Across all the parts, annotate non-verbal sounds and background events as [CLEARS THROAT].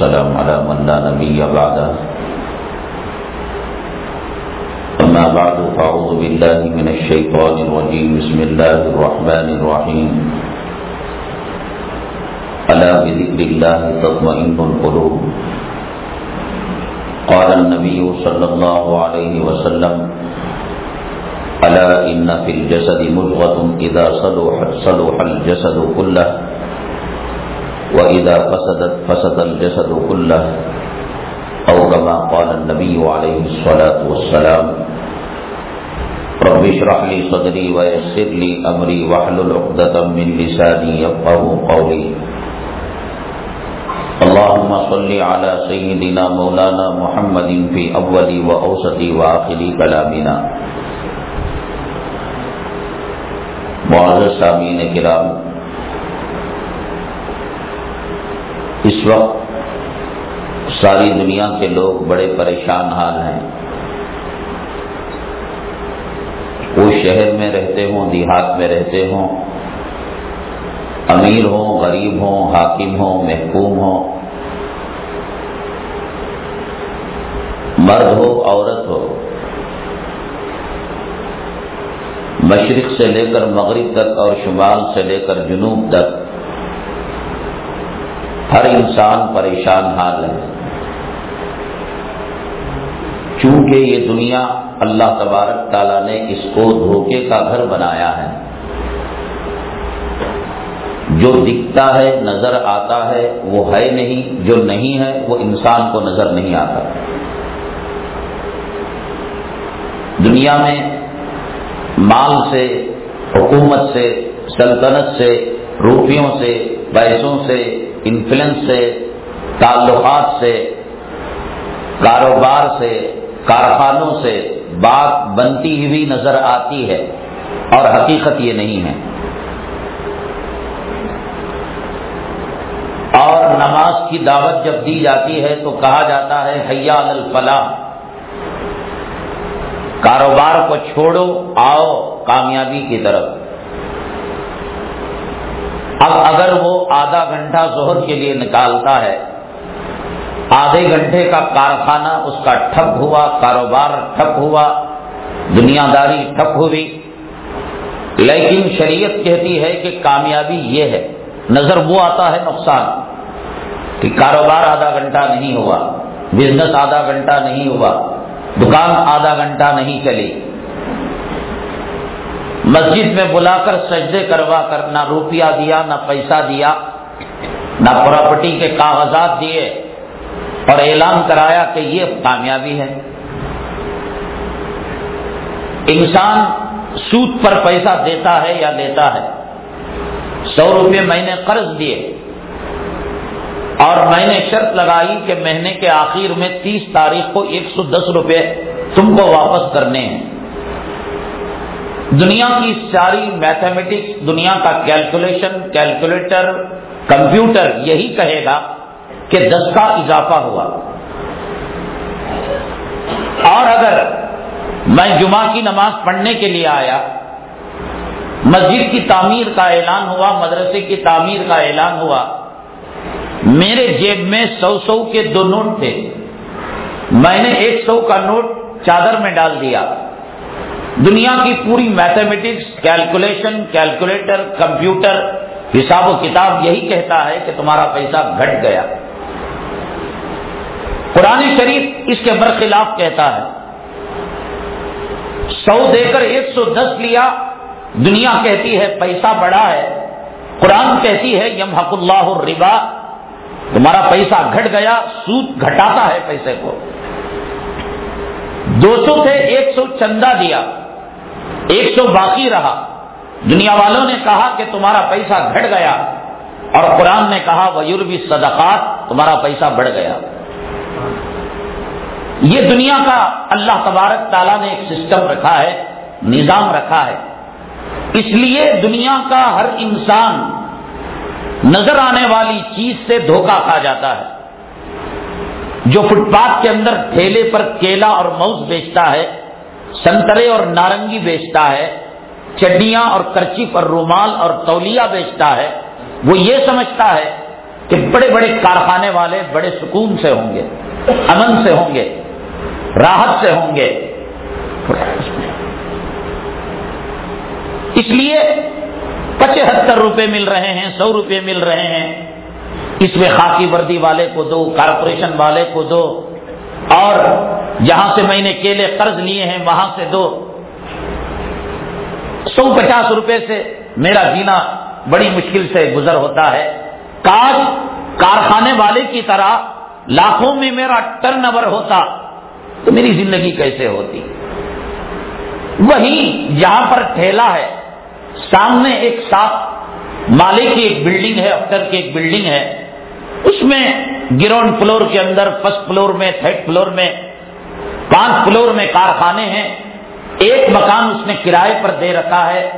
والسلام على من لا نبي بعده. أما بعد فأعوذ بالله من الشيطان الرجيم. بسم الله الرحمن الرحيم. ألا بذكر الله تطمئن القلوب. قال النبي صلى الله عليه وسلم ألا إن في الجسد مجغة إذا صلح, صلح الجسد كله. وإذا فسدت فسد الجسد كله أو كما قال النبي عليه الصلاة والسلام رب اشرح لي صدري ويسر لي أمري واحلل عقدة من لساني يفقه قولي اللهم صل على سيدنا مولانا محمد في أول وأوسط وآخر كلامنا معزز سامعین کرام اس وقت ساری دنیا کے لوگ بڑے پریشان حال ہیں۔ وہ شہر میں رہتے ہوں، دیہات میں رہتے ہوں، امیر ہوں، غریب ہوں، حاکم ہوں، محکوم ہوں۔ مرد ہو، عورت ہو، مشرق سے لے کر مغرب تک اور شمال سے لے کر جنوب تک ہر انسان پریشان حال ہے۔ چونکہ یہ دنیا اللہ تبارک تعالیٰ نے اس کو دھوکے کا گھر بنایا ہے۔ جو دکھتا ہے، نظر آتا ہے، وہ ہے نہیں، جو نہیں ہے، وہ انسان کو نظر نہیں آتا۔ دنیا میں مال سے، حکومت سے، سلطنت سے، روپیوں سے، پیسوں سے انفلوئنس سے، تعلقات سے، کاروبار سے، کارخانوں سے بات بنتی ہوئی نظر آتی ہے اور حقیقت یہ نہیں ہے۔ اور نماز کی دعوت جب دی جاتی ہے تو کہا جاتا ہے حیا الفلاح۔ کاروبار کو چھوڑو، آؤ کامیابی کی طرف۔ اب اگر وہ آدھا گھنٹہ زہر کے لیے نکالتا ہے، آدھے گھنٹے کا کارخانہ اس کا ٹھپ ہوا، کاروبار ٹھپ ہوا دنیا داری ٹھپ ہوئی۔ لیکن شریعت کہتی ہے کہ کامیابی یہ ہے، نظر وہ آتا ہے نقصان، کہ کاروبار آدھا گھنٹہ نہیں ہوا بزنس آدھا گھنٹہ نہیں ہوا، دکان آدھا گھنٹہ نہیں چلی۔ مسجد میں بلا کر سجدے کروا کر، نہ روپیہ دیا، نہ پیسہ دیا، نہ پراپرٹی کے کاغذات دیے اور اعلان کرایا کہ یہ کامیابی ہے۔ انسان سود پر پیسہ دیتا ہے یا لیتا ہے؟ سو روپے میں نے قرض دیے اور میں نے شرط لگائی کہ مہینے کے آخر میں تیس تاریخ کو ایک سو دس روپے تم کو واپس کرنے ہیں۔ دنیا کی ساری میتھمیٹکس دنیا کا کیلکولیشن کیلکولیٹر کمپیوٹر یہی کہے گا کہ دس کا اضافہ ہوا۔ اور اگر میں جمعہ کی نماز پڑھنے کے لیے آیا، مسجد کی تعمیر کا اعلان ہوا، مدرسے کی تعمیر کا اعلان ہوا، میرے جیب میں سو سو کے دو نوٹ تھے۔ میں نے ایک سو کا نوٹ چادر میں ڈال دیا۔ دنیا کی پوری میتھمیٹکس کیلکولیشن کیلکولیٹر کمپیوٹر حساب و کتاب یہی کہتا ہے کہ تمہارا پیسہ گھٹ گیا۔ قرآن شریف اس کے برخلاف کہتا ہے۔ سو دے کر ایک سو دس لیا، دنیا کہتی ہے پیسہ بڑا ہے۔ قرآن کہتی ہے یم حق اللہ الربا، تمہارا پیسہ گھٹ گیا، سود گھٹاتا ہے پیسے کو۔ دو سو تھے، ایک سو چندہ دیا۔ ایک سو باقی رہا۔ دنیا والوں نے کہا کہ تمہارا پیسہ گھٹ گیا۔ اور قرآن نے کہا ویور بھی صدقات تمہارا پیسہ بڑھ گیا۔ یہ دنیا کا اللہ تبارک تعالیٰ نے ایک سسٹم رکھا ہے، نظام رکھا ہے۔ اس لیے دنیا کا ہر انسان نظر آنے والی چیز سے دھوکہ کھا جاتا ہے۔ جو فٹ پاتھ کے اندر ٹھیلے پر کیلا اور موز بیچتا ہے سنترے اور نارنگی بیچتا ہے، چڈیاں اور کرچی پر رومال اور تولیا بیچتا ہے۔ وہ یہ سمجھتا ہے کہ بڑے بڑے کارخانے والے بڑے سکون سے ہوں گے، امن سے ہوں گے، راحت سے ہوں گے۔ اس لیے پچہتر روپے مل رہے ہیں، سو روپے مل رہے ہیں۔ اس میں خاکی وردی والے کو دو، کارپوریشن والے کو دو۔ اور جہاں سے میں نے کیلے قرض لیے ہیں، وہاں سے دو۔ سو پچاس روپے سے میرا جینا بڑی مشکل سے گزر ہوتا ہے۔ کاش کارخانے والے کی طرح لاکھوں میں میرا ٹرن اوور ہوتا۔ تو میری زندگی کیسے ہوتی؟ وہی جہاں پر ٹھیلا ہے۔ سامنے ایک صاف مالے کی ایک بلڈنگ ہے افٹر کی ایک بلڈنگ ہے۔ اس میں گراؤنڈ فلور کے اندر فرسٹ فلور میں، تھرڈ فلور میں، پانچ فلور میں کارخانے ہیں۔ ایک مکان اس نے کرائے پر دے رکھا ہے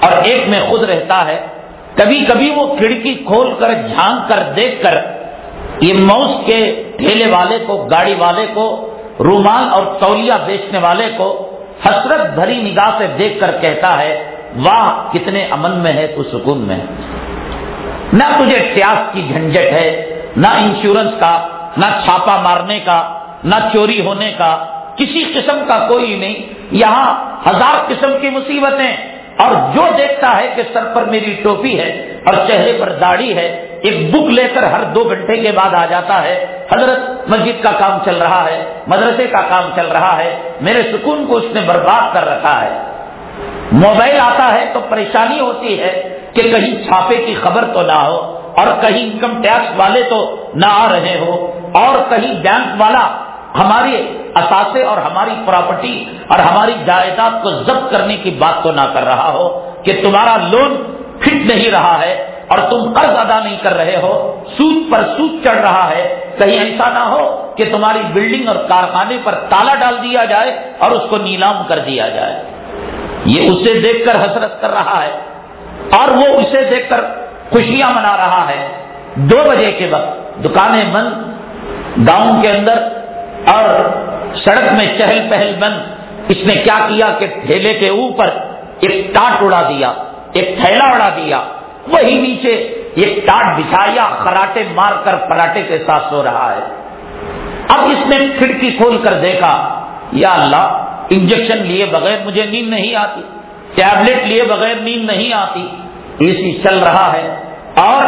اور ایک میں خود رہتا ہے۔ کبھی کبھی وہ کھڑکی کھول کر، جھانک کر، دیکھ کر یہ موس کے ٹھیلے والے کو، گاڑی والے کو، رومال اور تولیا بیچنے والے کو حسرت بھری نگاہ سے دیکھ کر کہتا ہے، واہ، کتنے امن میں ہے، تو سکون میں نہ تجھے ٹیاس کی جھنجٹ ہے نہ انشورنس کا، نہ چھاپا مارنے کا، نہ چوری ہونے کا، کسی قسم کا کوئی نہیں۔ یہاں ہزار قسم کی مصیبتیں۔ اور جو دیکھتا ہے کہ سر پر میری ٹوپی ہے اور چہرے پر داڑھی ہے، ایک بک لے کر ہر دو گھنٹے کے بعد آ جاتا ہے۔ حضرت مسجد کا کام چل رہا ہے، مدرسے کا کام چل رہا ہے، میرے سکون کو اس نے برباد کر رکھا ہے۔ موبائل آتا ہے تو پریشانی ہوتی ہے کہ کہیں چھاپے کی خبر تو نہ ہو۔ اور کہیں انکم ٹیکس والے تو نہ آ رہے ہو، اور کہیں بینک والا ہمارے اثاثے اور ہماری پراپرٹی اور ہماری جائیداد کو ضبط کرنے کی بات تو نہ کر رہا ہو کہ تمہارا لون فٹ نہیں رہا ہے اور تم قرض ادا نہیں کر رہے ہو، سود پر سود چڑھ رہا ہے۔ کہیں ایسا نہ ہو کہ تمہاری بلڈنگ اور کارخانے پر تالا ڈال دیا جائے اور اس کو نیلام کر دیا جائے۔ یہ اسے دیکھ کر حسرت کر رہا ہے اور وہ اسے دیکھ کر خوشیاں منا رہا ہے۔ دو بجے کے وقت دکانیں بند، گاؤں کے اندر اور سڑک میں چہل پہل بند۔ اس نے کیا کیا کہ ٹھیلے کے اوپر ایک ٹاٹ اڑا دیا، ایک تھیلا اڑا دیا۔ وہی نیچے ایک ٹاٹ بچھایا، خراٹے مار کر پراٹے کے ساتھ سو رہا ہے۔ اب اس نے کھڑکی کھول کر دیکھا، یا اللہ، انجیکشن لیے بغیر مجھے نیند نہیں آتی، ٹیبلٹ لیے بغیر نیند نہیں آتی۔ اے سی چل رہا ہے اور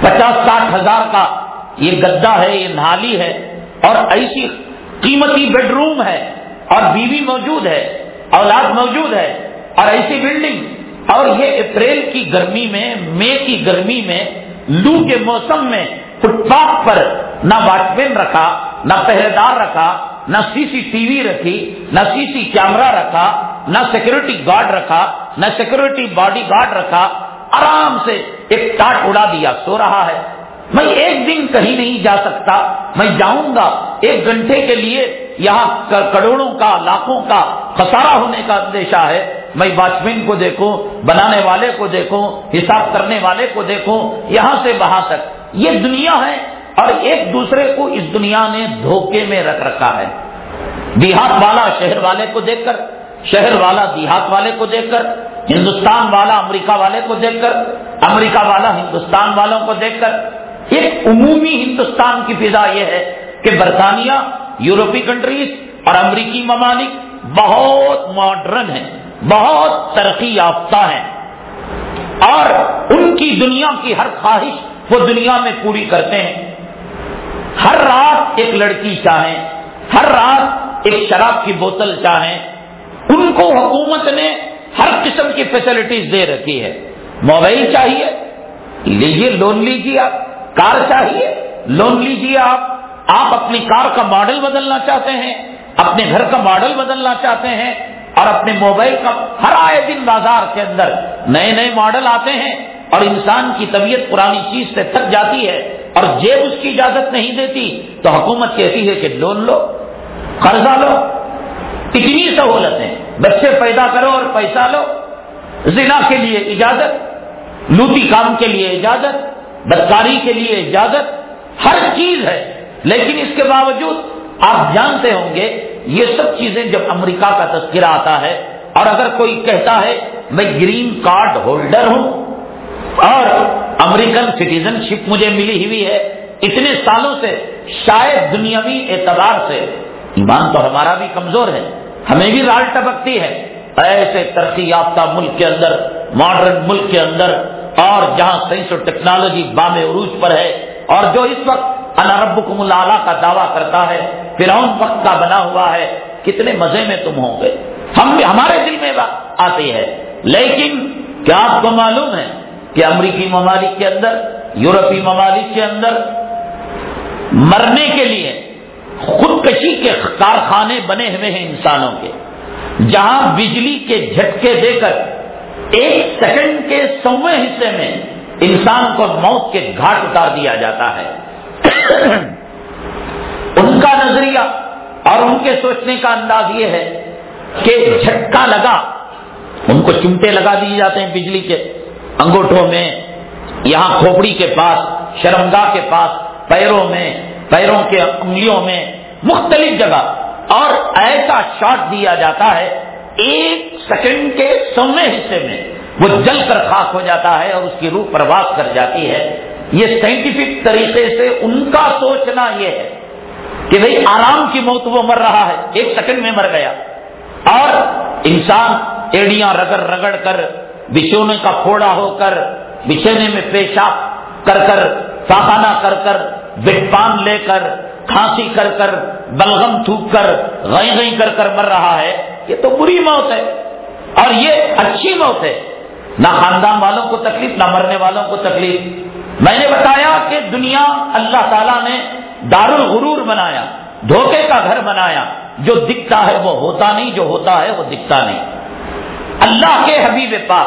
پچاس ساٹھ ہزار کا یہ گدا ہے، یہ نالی ہے اور ایسی قیمتی بیڈ روم ہے اور بیوی موجود ہے، اولاد موجود ہے اور ایسی بلڈنگ۔ اور یہ اپریل کی گرمی میں، مئی کی گرمی میں، لو کے موسم میں فٹ پاتھ پر نہ واچ مین رکھا نہ پہرے دار رکھا، نہ سی سی ٹی وی رکھی، نہ سی سی کیمرا رکھا، نہ سیکورٹی گارڈ رکھا، نہ سیکورٹی باڈی گارڈ رکھا، آرام سے ایک ٹاٹ اڑا دیا، سو رہا ہے۔ میں ایک دن کہیں نہیں جا سکتا، میں جاؤں گا ایک گھنٹے کے لیے، یہاں کروڑوں کا، لاکھوں کا خسارہ ہونے کا اندیشہ ہے۔ میں واچ مین کو دیکھوں، بنانے والے کو دیکھوں، حساب کرنے والے کو دیکھوں، یہاں سے وہاں تک۔ یہ دنیا ہے اور ایک دوسرے کو اس دنیا نے دھوکے میں رکھ رکھا ہے۔ دیہات والا شہر والے کو دیکھ کر، شہر والا دیہات والے کو دیکھ کر، ہندوستان والا امریکہ والے کو دیکھ کر، امریکہ والا ہندوستان والوں کو دیکھ کر، ایک عمومی ہندوستان کی فضا یہ ہے کہ برطانیہ، یورپی کنٹریز اور امریکی ممالک بہت ماڈرن ہیں، بہت ترقی یافتہ ہیں۔ اور ان کی دنیا کی ہر خواہش وہ دنیا میں پوری کرتے ہیں۔ ہر رات ایک لڑکی چاہیں، ہر رات ایک شراب کی بوتل چاہیں، ان کو حکومت نے ہر قسم کی فیسلٹیز دے رکھی ہے۔ موبائل چاہیے، لیجیے لون لیجیے آپ، کار چاہیے، لون لیجیے آپ۔ آپ اپنی کار کا ماڈل بدلنا چاہتے ہیں، اپنے گھر کا ماڈل بدلنا چاہتے ہیں اور اپنے موبائل کا ہر آئے دن بازار کے اندر نئے نئے ماڈل آتے ہیں اور انسان کی طبیعت پرانی چیز سے تھک جاتی ہے۔ اور جیب اس کی اجازت نہیں دیتی تو حکومت کہتی ہے کہ لون لو، قرضہ لو کتنی سہولتیں، بچے پیدا کرو اور پیسہ لو، زنا کے لیے اجازت، لوٹی کام کے لیے اجازت، بدکاری کے لیے اجازت، ہر چیز ہے۔ لیکن اس کے باوجود آپ جانتے ہوں گے، یہ سب چیزیں جب امریکہ کا تذکرہ آتا ہے اور اگر کوئی کہتا ہے، میں گرین کارڈ ہولڈر ہوں اور امریکن سٹیزن شپ مجھے ملی ہوئی ہے اتنے سالوں سے شاید دنیاوی اعتبار سے ایمان تو ہمارا بھی کمزور ہے ہمیں بھی رال ٹپکتی ہے ایسے ترقی یافتہ ملک کے اندر ماڈرن ملک کے اندر اور جہاں سائنس اور ٹیکنالوجی بام عروج پر ہے اور جو اس وقت انربکم اللہ کا دعویٰ کرتا ہے، فرعون وقت کا بنا ہوا ہے، کتنے مزے میں تم ہوں گے۔ ہم ہمارے دل میں آتی ہے، لیکن کیا آپ کو معلوم ہے کہ امریکی ممالک کے اندر، یورپی ممالک کے اندر مرنے کے لیے خودکشی کے کارخانے بنے ہوئے ہیں انسانوں کے، جہاں بجلی کے جھٹکے دے کر ایک سیکنڈ کے سویں حصے میں انسان کو موت کے گھاٹ اتار دیا جاتا ہے۔ [CLEARS THROAT] ان کا نظریہ اور ان کے سوچنے کا انداز یہ ہے کہ جھٹکا لگا، ان کو چمٹے لگا دیے جاتے ہیں بجلی کے۔ انگوٹھوں میں، یہاں کھوپڑی کے پاس شرمگاہ کے پاس، پیروں میں، پیروں کے انگلیوں میں مختلف جگہ، اور ایسا شاٹ دیا جاتا ہے، ایک سیکنڈ کے سویں حصے میں وہ جل کر خاص ہو جاتا ہے اور اس کی روح پرواز کر جاتی ہے۔ یہ سائنٹیفک طریقے سے ان کا سوچنا یہ ہے کہ بھئی آرام کی موت وہ مر رہا ہے، ایک سیکنڈ میں مر گیا۔ اور انسان ایڑیاں رگڑ رگڑ کر بچھونے کا پھوڑا ہو کر، بچھونے میں پیشاب کر کر پاخانہ کر کر، بٹ پان لے کر، کھانسی کر کر، بلغم تھوک کر گئی گئی کر کر مر رہا ہے، یہ تو بری موت ہے۔ اور یہ اچھی موت ہے۔ نہ خاندان والوں کو تکلیف، نہ مرنے والوں کو تکلیف۔ میں نے بتایا کہ دنیا اللہ تعالیٰ نے دار الغرور بنایا، دھوکے کا گھر بنایا۔ جو دکھتا ہے وہ ہوتا نہیں، جو ہوتا ہے وہ دکھتا نہیں۔ اللہ کے حبیب پاک،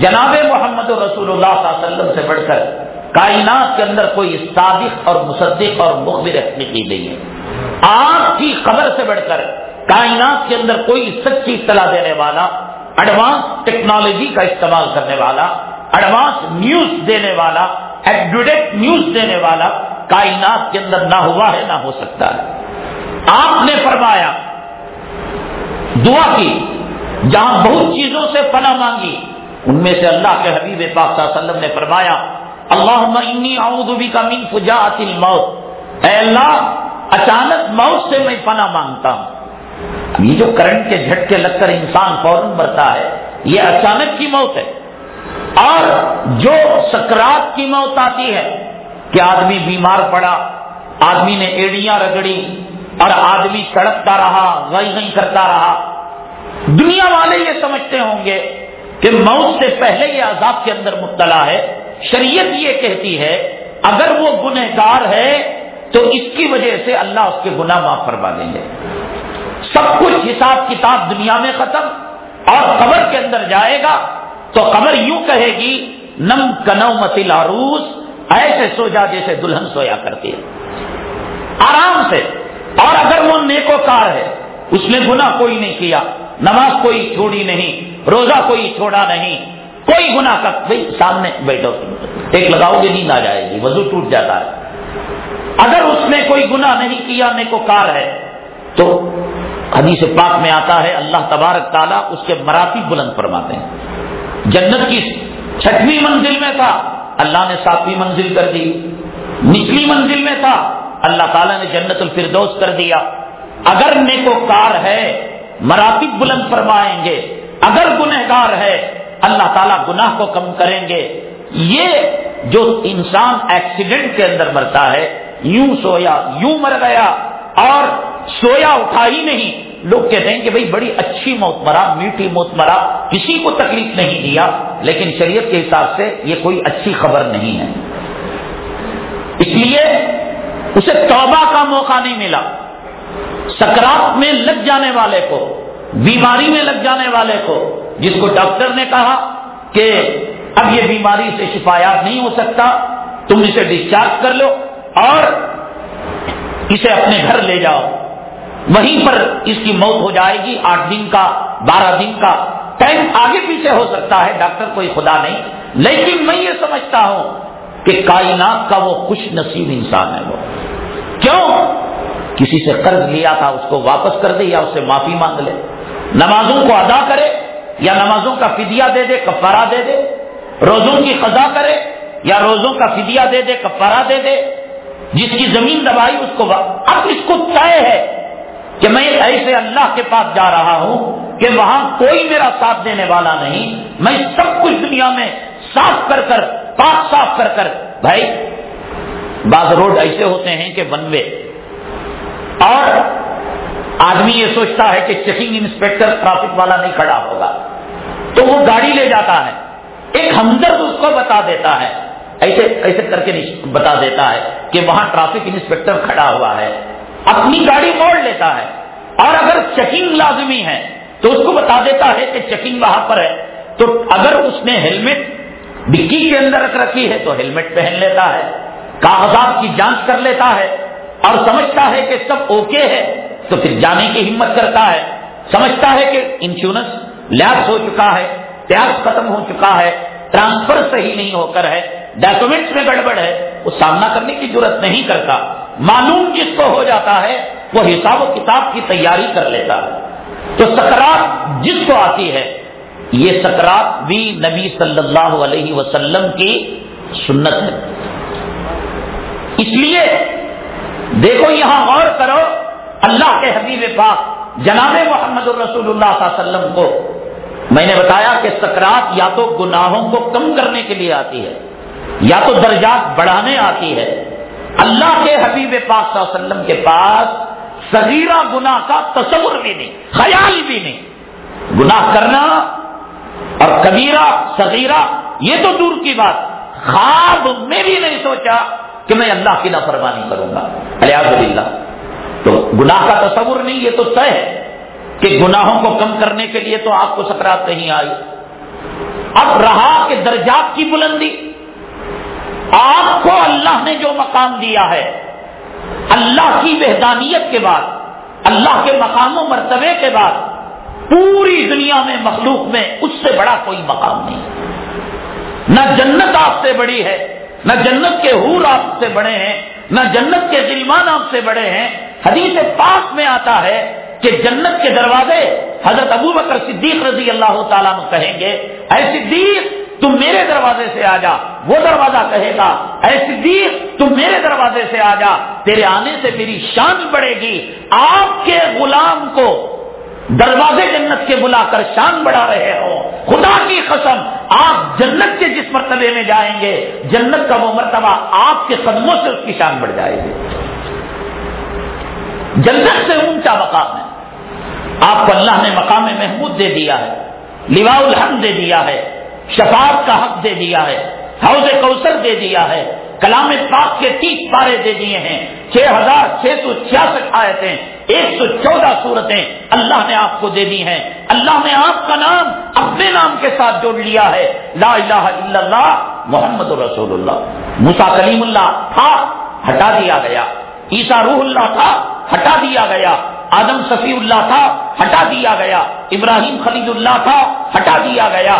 جناب محمد رسول اللہ صلی اللہ علیہ وسلم سے بڑھ کر کائنات کے اندر کوئی صادق اور مصدق اور مخبر کی نہیں ہے۔ آپ کی خبر سے بڑھ کر کائنات کے اندر کوئی سچی اطلاع دینے والا ایڈوانس ٹیکنالوجی کا استعمال کرنے والا ایڈوانس نیوز دینے والا ایڈوڈیٹ نیوز دینے والا کائنات کے اندر نہ ہوا ہے، نہ ہو سکتا ہے۔ آپ نے فرمایا، دعا کی۔ جہاں بہت چیزوں سے پناہ مانگی، ان میں سے اللہ کے حبیب پاک صلی اللہ علیہ وسلم نے فرمایا اللہ انی اعوذ بک من فجاعت الموت. اے اللہ، اچانک موت سے میں پناہ مانگتا ہوں۔ یہ جو کرنٹ کے جھٹکے لگ کر انسان فوراً مرتا ہے، یہ اچانک کی موت ہے۔ اور جو سکرات کی موت آتی ہے، کہ آدمی بیمار پڑا، آدمی نے ایڑیاں رگڑی، اور آدمی سڑکتا رہا گئی گئی کرتا رہا دنیا والے یہ سمجھتے ہوں گے کہ موت سے پہلے یہ عذاب کے اندر مبتلا ہے۔ شریعت یہ کہتی ہے، اگر وہ گنہ گار ہے تو اس کی وجہ سے اللہ اس کے گناہ معاف فرما دیں گے۔ سب کچھ حساب کتاب دنیا میں ختم اور قبر کے اندر جائے گا تو قبر یوں کہے گی، نم کنو مسل عروس ایسے سو جا جیسے دلہن سویا کرتی ہے۔ آرام سے۔ اور اگر وہ نیکو کار ہے، اس نے گنا کوئی نہیں کیا۔ نماز کوئی چھوڑی نہیں، روزہ کوئی چھوڑا نہیں، کوئی گنا کا بھائی سامنے بیٹھو ایک لگاؤ گے، نیند آ جائے گی، وضو ٹوٹ جاتا ہے۔ اگر اس نے کوئی گنا نہیں کیا نیکو کار ہے، تو حدیث پاک میں آتا ہے، اللہ تبارک تعالیٰ اس کے مراتی بلند فرماتے ہیں۔ جنت کی چھٹویں منزل میں تھا، اللہ نے ساتویں منزل کر دی۔ نچلی منزل میں تھا، اللہ تعالیٰ نے جنت الفردوس کر دیا۔ اگر نیکو کار ہے مراتب بلند فرمائیں گے۔ اگر گنہگار ہے، اللہ تعالیٰ گناہ کو کم کریں گے۔ یہ جو انسان ایکسیڈنٹ کے اندر مرتا ہے، یوں سویا، یوں مر گیا اور سویا اٹھا ہی نہیں۔ لوگ کہتے ہیں کہ بھئی بڑی اچھی موت مرا، میٹھی موت مرا، کسی کو تکلیف نہیں دیا، لیکن شریعت کے حساب سے یہ کوئی اچھی خبر نہیں ہے۔ اس لیے اسے توبہ کا موقع نہیں ملا۔ سکرات میں لگ جانے والے کو، بیماری میں لگ جانے والے کو، جس کو ڈاکٹر نے کہا کہ اب یہ بیماری سے شفایات نہیں ہو سکتا، تم اسے ڈسچارج کر لو اور اسے اپنے گھر لے جاؤ۔ وہیں پر اس کی موت ہو جائے گی، آٹھ دن کا، بارہ دن کا۔ ٹائم آگے پیچھے ہو سکتا ہے، ڈاکٹر کوئی خدا نہیں۔ لیکن میں یہ سمجھتا ہوں کہ کائنات کا وہ خوش نصیب انسان ہے وہ۔ کیوں؟ کسی سے قرض لیا تھا اس کو واپس کر دے یا اس سے معافی مانگ لے۔ نمازوں کو ادا کرے یا نمازوں کا فدیہ دے دے، کفارہ دے دے۔ روزوں کی قضا کرے یا روزوں کا فدیہ دے دے، کفارہ دے دے۔ جس کی زمین دبائی اس کو اب اس کو طے ہے کہ میں ایسے اللہ کے پاس جا رہا ہوں کہ وہاں کوئی میرا ساتھ دینے والا نہیں۔ میں سب کچھ دنیا میں صاف کر کر، پاک صاف کر کر، بھائی، بعض روڈ ایسے ہوتے ہیں کہ ون وے اور آدمی یہ سوچتا ہے کہ چیکنگ انسپیکٹر ٹرافک والا نہیں کھڑا ہوگا۔ تو وہ گاڑی لے جاتا ہے۔ ایک ہمدرد اس کو بتا دیتا ہے۔ ایسے ایسے کر کے بتا دیتا ہے کہ وہاں ٹرافک انسپیکٹر کھڑا ہوا ہے۔ اپنی گاڑی موڑ لیتا ہے۔ اور اگر چیکنگ لازمی ہے تو اس کو بتا دیتا ہے کہ چیکنگ وہاں پر ہے۔ تو اگر اس نے ہیلمٹ ڈکی کے اندر رکھ رکھی ہے تو ہیلمٹ پہن لیتا ہے۔ کاغذات کی جانچ کر لیتا ہے۔ اور سمجھتا ہے کہ سب اوکے ہے، تو پھر جانے کی ہمت کرتا ہے۔ سمجھتا ہے کہ انشورنس لیاس ہو چکا ہے پیاز ختم ہو چکا ہے ٹرانسفر صحیح نہیں ہو کر ہے ڈاکومنٹس میں گڑبڑ ہے، وہ سامنا کرنے کی ضرورت نہیں کرتا۔ معلوم جس کو ہو جاتا ہے، وہ حساب و کتاب کی تیاری کر لیتا ہے۔ تو سکرات جس کو آتی ہے، یہ سکرات بھی نبی صلی اللہ علیہ وسلم کی سنت ہے۔ اس لیے دیکھو یہاں غور کرو، اللہ کے حبیب پاک جناب محمد الرسول اللہ صلی اللہ علیہ وسلم کو میں نے بتایا کہ سکرات یا تو گناہوں کو کم کرنے کے لیے آتی ہے، یا تو درجات بڑھانے آتی ہے۔ اللہ کے حبیب پاک صلی اللہ علیہ وسلم کے پاس صغیرہ گناہ کا تصور بھی نہیں، خیال بھی نہیں۔ گناہ کرنا اور کبیرہ، صغیرہ، یہ تو دور کی بات، خواب میں بھی نہیں سوچا۔ کہ میں اللہ کی نافرمانی کروں گا۔ الیاز اللہ تو گناہ کا تصور نہیں، یہ تو طے ہے کہ گناہوں کو کم کرنے کے لیے تو آپ کو سکرات نہیں آئی۔ اب رہا کہ درجات کی بلندی۔ آپ کو اللہ نے جو مقام دیا ہے، اللہ کی وحدانیت کے بعد، اللہ کے مقام و مرتبے کے بعد، پوری دنیا میں، مخلوق میں اس سے بڑا کوئی مقام نہیں۔ نہ جنت آپ سے بڑی ہے نہ جنت کے حور آپ سے بڑے ہیں، نہ جنت کے ذلمان آپ سے بڑے ہیں۔ حدیث پاک میں آتا ہے کہ جنت کے دروازے حضرت ابو بکر صدیق رضی اللہ تعالیٰ کہیں گے، اے صدیق، تم میرے دروازے سے آ جا۔ وہ دروازہ کہے گا، اے صدیق، تم میرے دروازے سے آ جا۔ تیرے آنے سے میری شان بڑھے گی۔ آپ کے غلام کو دروازے جنت کے بلا کر شان بڑھا رہے ہو۔ خدا کی قسم، آپ جنت کے جس مرتبے میں جائیں گے، جنت کا وہ مرتبہ آپ کے قدموں سے اس کی شان بڑھ جائے گی۔ جنت سے اونچا مقام ہے۔ آپ کو اللہ نے مقام محمود دے دیا ہے لوا الحمد دے دیا ہے، شفاعت کا حق دے دیا ہے، حوض کوثر دے دیا ہے، کلام پاک کے تیس پارے دے دیے ہیں۔ چھ ہزار چھ سو چھیاسٹھ آیتیں ایک سو چودہ صورتیں اللہ نے آپ کو دے دی ہیں۔ اللہ نے آپ کا نام اپنے نام کے ساتھ جوڑ لیا ہے۔ لا الہ الا اللہ محمد رسول اللہ مسا کلیم اللہ تھا، ہٹا دیا گیا۔ عیسا روح اللہ تھا، ہٹا دیا گیا۔ آدم صفی اللہ تھا، ہٹا دیا گیا۔ ابراہیم خلید اللہ تھا، ہٹا دیا گیا۔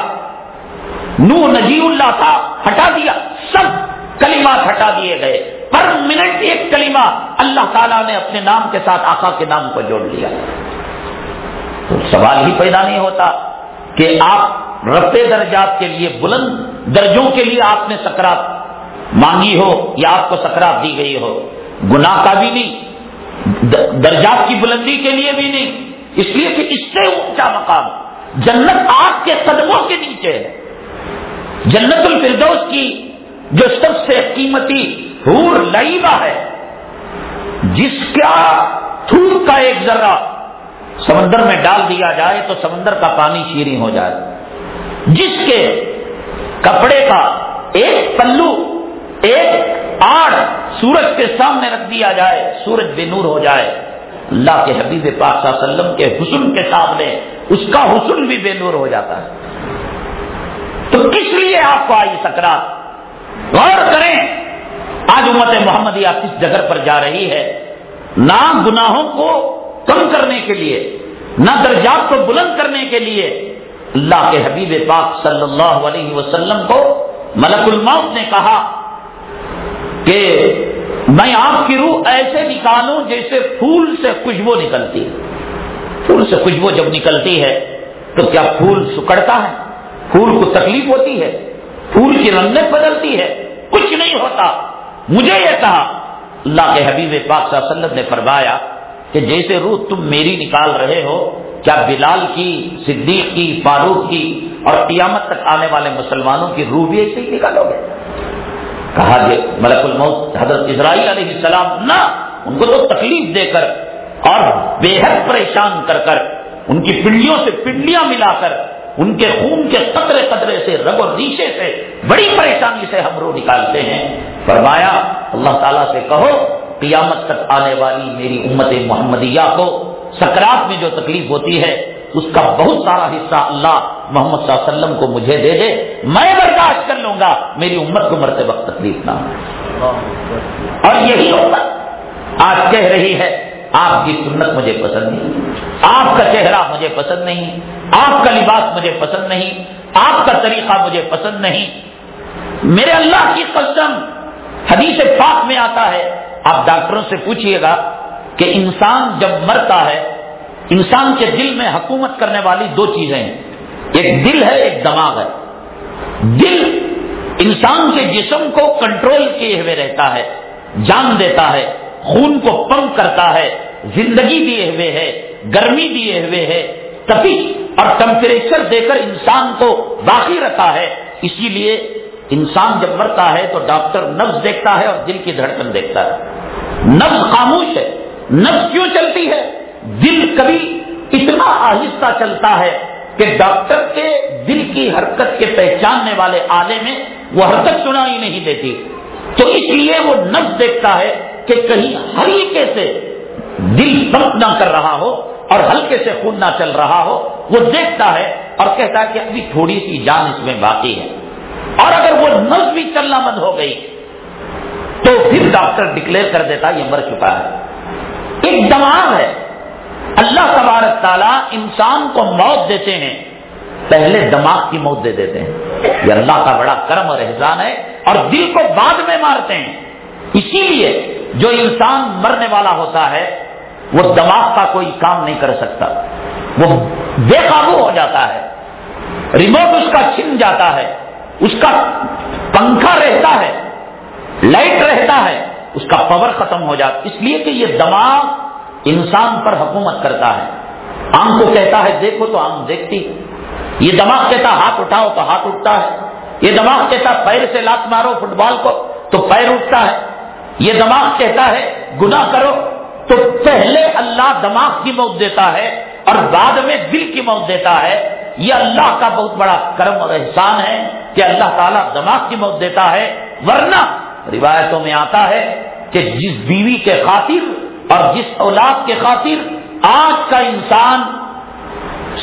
نو نجی اللہ تھا، ہٹا دیا۔ سب کلمات ہٹا دیے گئے۔ پر منٹ ایک کلمہ اللہ تعالیٰ نے اپنے نام کے ساتھ آقا کے نام کو جوڑ لیا۔ تو سوال ہی پیدا نہیں ہوتا کہ آپ رفتے درجات کے لیے بلند درجوں کے لیے آپ نے سکرات مانگی ہو یا آپ کو سکرات دی گئی ہو۔ گناہ کا بھی نہیں درجات کی بلندی کے لیے بھی نہیں۔ اس لیے کہ اس سے اونچا مقام جنت آپ کے قدموں کے نیچے ہے۔ جنت الفردوس کی جو سب سے قیمتی حور لئیبہ ہے، جس کا تھوک کا ایک ذرہ سمندر میں ڈال دیا جائے تو سمندر کا پانی شیریں ہو جائے۔ جس کے کپڑے کا ایک پلو، ایک آڑ سورج کے سامنے رکھ دیا جائے، سورج بے نور ہو جائے۔ اللہ کے حبیب پاک صلی اللہ علیہ وسلم کے حسن کے سامنے اس کا حسن بھی بے نور ہو جاتا ہے۔ تو کس لیے آپ کو آئی سکرات؟ غور کریں۔ آج امت محمد کس جگہ پر جا رہی ہے؟ نہ گناہوں کو کم کرنے کے لیے، نہ درجات کو بلند کرنے کے لیے اللہ کے حبیب پاک صلی اللہ علیہ وسلم کو ملک الموت نے کہا کہ میں آپ کی روح ایسے نکالوں جیسے پھول سے خوشبو نکلتی ہے۔ پھول سے خوشبو جب نکلتی ہے تو کیا پھول سکڑتا ہے؟ پھول کو تکلیف ہوتی ہے؟ پھول کی رنگت بدلتی ہے؟ کچھ نہیں ہوتا۔ مجھے یہ کہا۔ اللہ کے حبیب پاک صلی اللہ علیہ وسلم نے فرمایا کہ جیسے روح تم میری نکال رہے ہو، کیا بلال کی، صدیق کی، فاروق کی اور قیامت تک آنے والے مسلمانوں کی روح بھی ایسے ہی نکالو گے؟ کہا جی ملک الموت حضرت اسرائیل علیہ السلام نہ، ان کو تو تکلیف دے کر اور بے حد پریشان کر کر ان کی پنڈلیوں سے پنڈلیاں ملا کر ان کے خون کے قطرے قطرے سے، رگ و ریشے سے، بڑی پریشانی سے ہم رو نکالتے ہیں۔ فرمایا، اللہ تعالیٰ سے کہو، قیامت تک آنے والی میری امت محمدیہ کو سکرات میں جو تکلیف ہوتی ہے، اس کا بہت سارا حصہ اللہ محمد صلی اللہ علیہ وسلم کو مجھے دے دے، میں برداشت کر لوں گا، میری امت کو مرتے وقت تکلیف نہ ہو۔ اور یہی امت آج کہہ رہی ہے، آپ کی سنت مجھے پسند نہیں، آپ کا چہرہ مجھے پسند نہیں، آپ کا لباس مجھے پسند نہیں، آپ کا طریقہ مجھے پسند نہیں۔ میرے اللہ کی قسم حدیث پاک میں آتا ہے۔ آپ ڈاکٹروں سے پوچھئے گا کہ انسان جب مرتا ہے، انسان کے دل میں حکومت کرنے والی دو چیزیں ہیں۔ ایک دل ہے، ایک دماغ ہے۔ دل انسان کے جسم کو کنٹرول کیے ہوئے رہتا ہے، جان دیتا ہے، خون کو پمپ کرتا ہے، زندگی دیے ہوئے ہے، گرمی دیے ہوئے ہے، تپش اور ٹمپریچر دے کر انسان کو باقی رکھا ہے۔ اسی لیے انسان جب مرتا ہے تو ڈاکٹر نفس دیکھتا ہے اور دل کی دھڑکن دیکھتا ہے۔ نفس خاموش ہے۔ نفس کیوں چلتی ہے؟ دل کبھی اتنا آہستہ چلتا ہے کہ ڈاکٹر کے دل کی حرکت کے پہچاننے والے آلے میں وہ حرکت سنائی نہیں دیتی۔ تو اس لیے وہ نفس دیکھتا ہے کہ کہیں ہلکے سے دل بمپ نہ کر رہا ہو اور ہلکے سے خون نہ چل رہا ہو۔ وہ دیکھتا ہے اور کہتا ہے کہ ابھی تھوڑی سی جان اس میں باقی ہے۔ اور اگر وہ نفس بھی چلنا بند ہو گئی تو پھر ڈاکٹر ڈکلیئر کر دیتا یہ مر چکا ہے۔ ایک دماغ ہے۔ اللہ تبارک تعالیٰ انسان کو موت دیتے ہیں۔ پہلے دماغ کی موت دے دیتے ہیں۔ یہ اللہ کا بڑا کرم اور احسان ہے اور دل کو بعد میں مارتے ہیں۔ اسی لیے جو انسان مرنے والا ہوتا ہے، وہ دماغ کا کوئی کام نہیں کر سکتا۔ وہ بے قابو ہو جاتا ہے۔ ریموٹ اس کا چھن جاتا ہے۔ اس کا پنکھا رہتا ہے، لائٹ رہتا ہے، اس کا پاور ختم ہو جاتا اس لیے کہ یہ دماغ انسان پر حکومت کرتا ہے۔ آنکھ کو کہتا ہے، دیکھو تو آنکھ دیکھتی۔ یہ دماغ کہتا ہاتھ اٹھاؤ تو ہاتھ اٹھتا ہے۔ یہ دماغ کہتا پیر سے لات مارو فٹ بال کو تو پیر اٹھتا ہے۔ یہ دماغ کہتا ہے گنا کرو تو پہلے اللہ دماغ کی موت دیتا ہے اور بعد میں دل کی موت دیتا ہے۔ یہ اللہ کا بہت بڑا کرم اور احسان ہے کہ اللہ تعالیٰ دماغ کی موت دیتا ہے، ورنہ روایتوں میں آتا ہے کہ جس بیوی کے خاطر اور جس اولاد کے خاطر آج کا انسان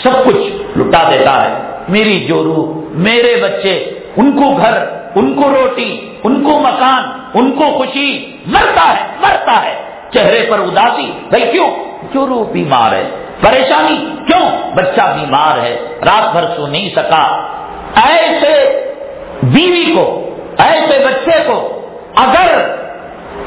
سب کچھ لٹا دیتا ہے۔ میری جورو میرے بچے، ان کو گھر، ان کو روٹی، ان کو مکان، ان کو خوشی، مرتا ہے مرتا ہے۔ چہرے پر اداسی، بھائی کیوں؟ کیوں رو بیمار ہے۔ پریشانی؟ کیوں؟ بچہ بیمار ہے، رات بھر سو نہیں سکا۔ ایسے بیوی کو، ایسے بچے کو اگر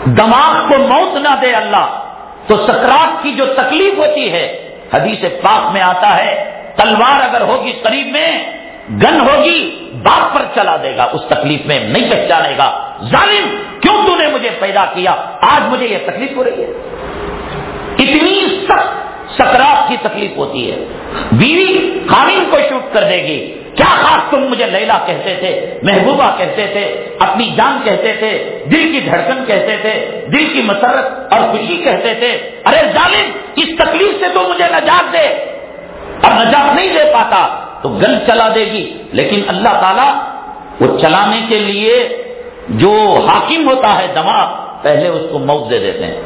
دماغ کو موت نہ دے اللہ، تو سکرات کی جو تکلیف ہوتی ہے، حدیث پاک میں آتا ہے، تلوار اگر ہوگی قریب میں، گن ہوگی باپ پر چلا دے گا، اس تکلیف میں نہیں پہچانے گا۔ ظالم، کیوں تو نے مجھے پیدا کیا؟ آج مجھے یہ تکلیف ہو رہی ہے۔ اتنی سخت سکرات کی تکلیف ہوتی ہے۔ بیوی خامین کو شوٹ کر دے گی۔ کیا خاص تم مجھے لیلا کہتے تھے، محبوبہ کہتے تھے، اپنی جان کہتے تھے، دل کی دھڑکن کہتے تھے، دل کی مسرت اور خوشی کہتے تھے۔ ارے ظالم، اس تکلیف سے تو مجھے نجات دے۔ اور نجات نہیں دے پاتا تو گن چلا دے گی۔ لیکن اللہ تعالیٰ وہ چلانے کے لیے جو حاکم ہوتا ہے دماغ، پہلے اس کو موت دے دیتے ہیں۔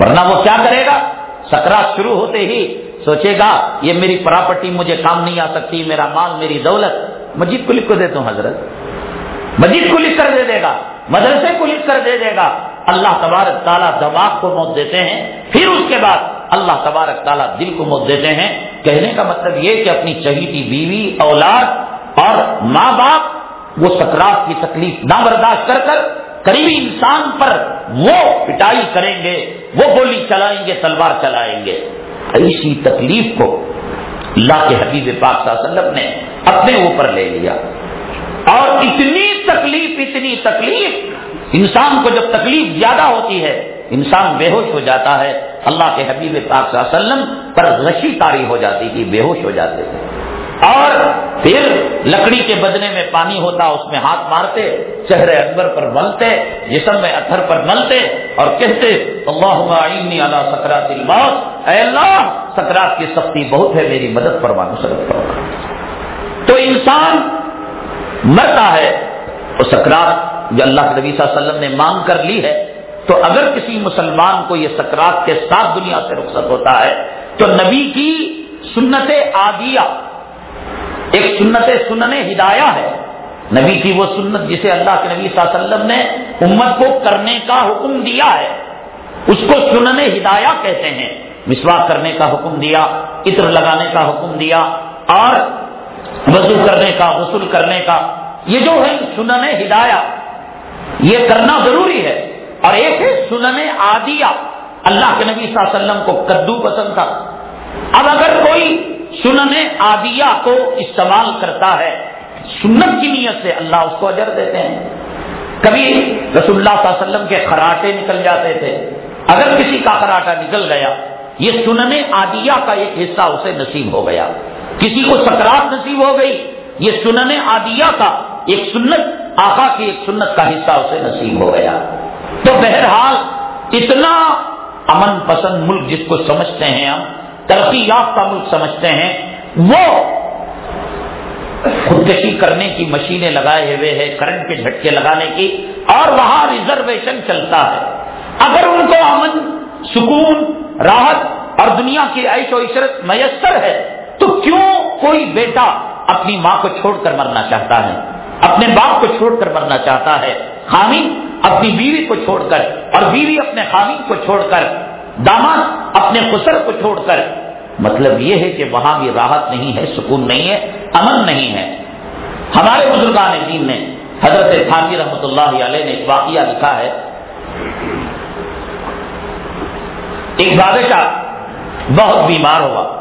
ورنہ وہ کیا کرے گا؟ سکرات شروع ہوتے ہی سوچے گا، یہ میری پراپرٹی مجھے کام نہیں آ سکتی، میرا مال، میری دولت۔ مجید کو لکھ کو دیتا ہوں حضرت۔ مجید کو لکھ کر دے دے گا۔ مدرسے کو لکھ کر دے دے گا۔ اللہ تبارک تعالیٰ دماغ کو موت دیتے ہیں۔ پھر اس کے بعد اللہ تبارک تعالیٰ دل کو موت دیتے ہیں۔ کہنے کا مطلب یہ کہ اپنی چہیتی بیوی، اولاد اور ماں باپ وہ سکرات کی تکلیف نہ برداشت کر کر قریبی انسان پر وہ پٹائی کریں گے۔ وہ گولی چلائیں گے، تلوار چلائیں گے۔ ایسی تکلیف کو اللہ کے حبیب پاک صلی اللہ علیہ وسلم نے اپنے اوپر لے لیا۔ اور اتنی تکلیف اتنی تکلیف۔ انسان کو جب تکلیف زیادہ ہوتی ہے، انسان بے ہوش ہو جاتا ہے۔ اللہ کے حبیب پاک صلی اللہ علیہ وسلم پر غشی تاری ہو جاتی تھی، بے ہوش ہو جاتے تھے۔ اور پھر لکڑی کے بدنے میں پانی ہوتا، اس میں ہاتھ مارتے، چہرے اکبر پر ملتے، جسم میں اتھر پر ملتے اور کہتے اللہ سکرات الموت. اے اللہ، سکرات کی سختی بہت ہے، میری مدد پر مانو تو انسان مرتا ہے وہ سکرات جو اللہ کے نبی صلی اللہ علیہ وسلم نے مانگ کر لی ہے، تو اگر کسی مسلمان کو یہ سکرات کے ساتھ دنیا سے رخصت ہوتا ہے، تو نبی کی سنت عادیہ ایک سنت سنن ہدایہ ہے۔ نبی کی وہ سنت جسے اللہ کے نبی صلی اللہ علیہ وسلم نے امت کو کرنے کا حکم دیا ہے، اس کو سنن ہدایہ کہتے ہیں۔ مسواک کرنے کا حکم دیا، عطر لگانے کا حکم دیا، اور وضو کرنے کا، غسل کرنے کا۔ یہ جو ہے سنن ہدایہ، یہ کرنا ضروری ہے۔ اور ایک ہے سنن عادیہ۔ اللہ کے نبی صلی اللہ علیہ وسلم کو کدو پسند تھا۔ اب اگر کوئی سنن عادیہ کو استعمال کرتا ہے۔ سنت کی نیت سے اللہ اس کو اجر دیتے ہیں۔ کبھی رسول اللہ صلی اللہ علیہ وسلم کے خراٹے نکل جاتے تھے۔ اگر کسی کا خراٹا نکل گیا، یہ سنن عادیہ کا ایک حصہ اسے نصیب ہو گیا۔ کسی کو سکرات نصیب ہو گئی، یہ سنن عادیہ کا ایک سنت، آقا کی ایک سنت کا حصہ اسے نصیب ہو گیا۔ تو بہرحال اتنا امن پسند ملک جس کو سمجھتے ہیں ہم ترقی یافتہ ملک سمجھتے ہیں، وہ خودکشی کرنے کی مشینیں لگائے ہوئے ہیں کرنٹ کے جھٹکے لگانے کی، اور وہاں ریزرویشن چلتا ہے۔ اگر ان کو امن، سکون، راحت اور دنیا کی عیش و عشرت میسر ہے، تو کیوں کوئی بیٹا اپنی ماں کو چھوڑ کر مرنا چاہتا ہے؟ اپنے باپ کو چھوڑ کر مرنا چاہتا ہے؟ خامی اپنی بیوی کو چھوڑ کر اور بیوی اپنے خامی کو چھوڑ کر داماد اپنے خسر کو چھوڑ کر۔ مطلب یہ ہے کہ وہاں بھی راحت نہیں ہے، سکون نہیں ہے، امن نہیں ہے۔ ہمارے بزرگان دین نے حضرت خانگی رحمۃ اللہ علیہ نے ایک واقعہ لکھا ہے۔ ایک بادشاہ بہت بیمار ہوا۔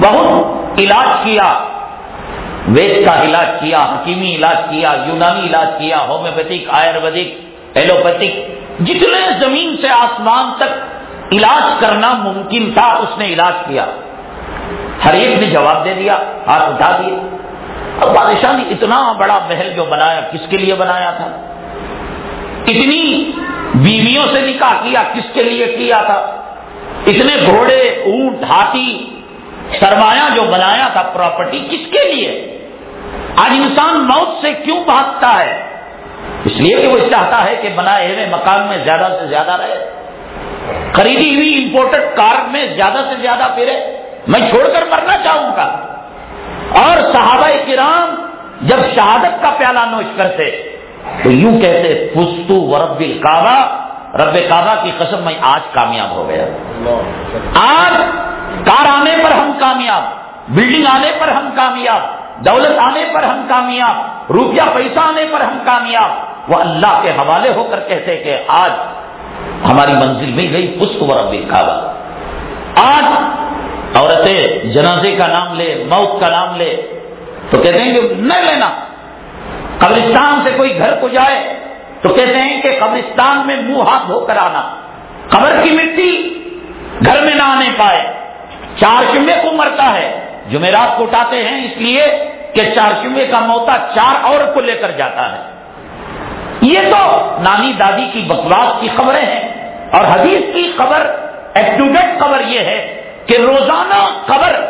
بہت علاج کیا وید کا علاج کیا، حکیمی علاج کیا، یونانی علاج کیا، ہومیوپیتھک، آیورویدک، ایلوپیتھک۔ جتنے زمین سے آسمان تک علاج کرنا ممکن تھا، اس نے علاج کیا۔ ہر ایک نے جواب دے دیا، ہاتھ اٹھا دیے۔ اب بادشاہ نے اتنا بڑا محل جو بنایا، کس کے لیے بنایا تھا؟ اتنی بیویوں سے نکاح کیا، کس کے لیے کیا تھا؟ اتنے گھوڑے، اونٹ، ہاتھی، سرمایہ جو بنایا تھا پراپرٹی کس کے لیے؟ آج انسان موت سے کیوں بھاگتا ہے؟ اس لیے کہ وہ چاہتا ہے کہ بنائے ہوئے مکان میں زیادہ سے زیادہ رہے۔ خریدی ہوئی امپورٹڈ کار میں زیادہ سے زیادہ پھرے۔ میں چھوڑ کر مرنا چاہوں گا۔ اور صحابہ کرام جب شہادت کا پیالہ نوش کرتے تو یوں کہتے پستو ورب کعبہ رب کعبہ کی قسم میں آج کامیاب ہو گیا۔ آج کار آنے پر ہم کامیاب بلڈنگ آنے پر ہم کامیاب۔ دولت آنے پر ہم کامیاب، روپیہ پیسہ آنے پر ہم کامیاب۔ وہ اللہ کے حوالے ہو کر کہتے کہ آج ہماری منزل مل گئی پشت و رب کعبہ۔ آج عورتیں جنازے کا نام لے، موت کا نام لے۔ تو کہتے ہیں کہ نہ لینا۔ قبرستان سے کوئی گھر کو جائے تو کہتے ہیں کہ قبرستان میں منہ ہاتھ دھو کر آنا۔ قبر کی مٹی گھر میں نہ آنے پائے۔ چار چمبے کو مرتا ہے۔ جمعرات کو اٹھاتے ہیں اس لیے کہ چار چمبے کا موتا چار اور کو لے کر جاتا ہے۔ یہ تو نانی دادی کی بکواس کی خبریں ہیں اور حدیث کی خبر ایک ٹو ڈیٹ خبر یہ ہے کہ روزانہ خبر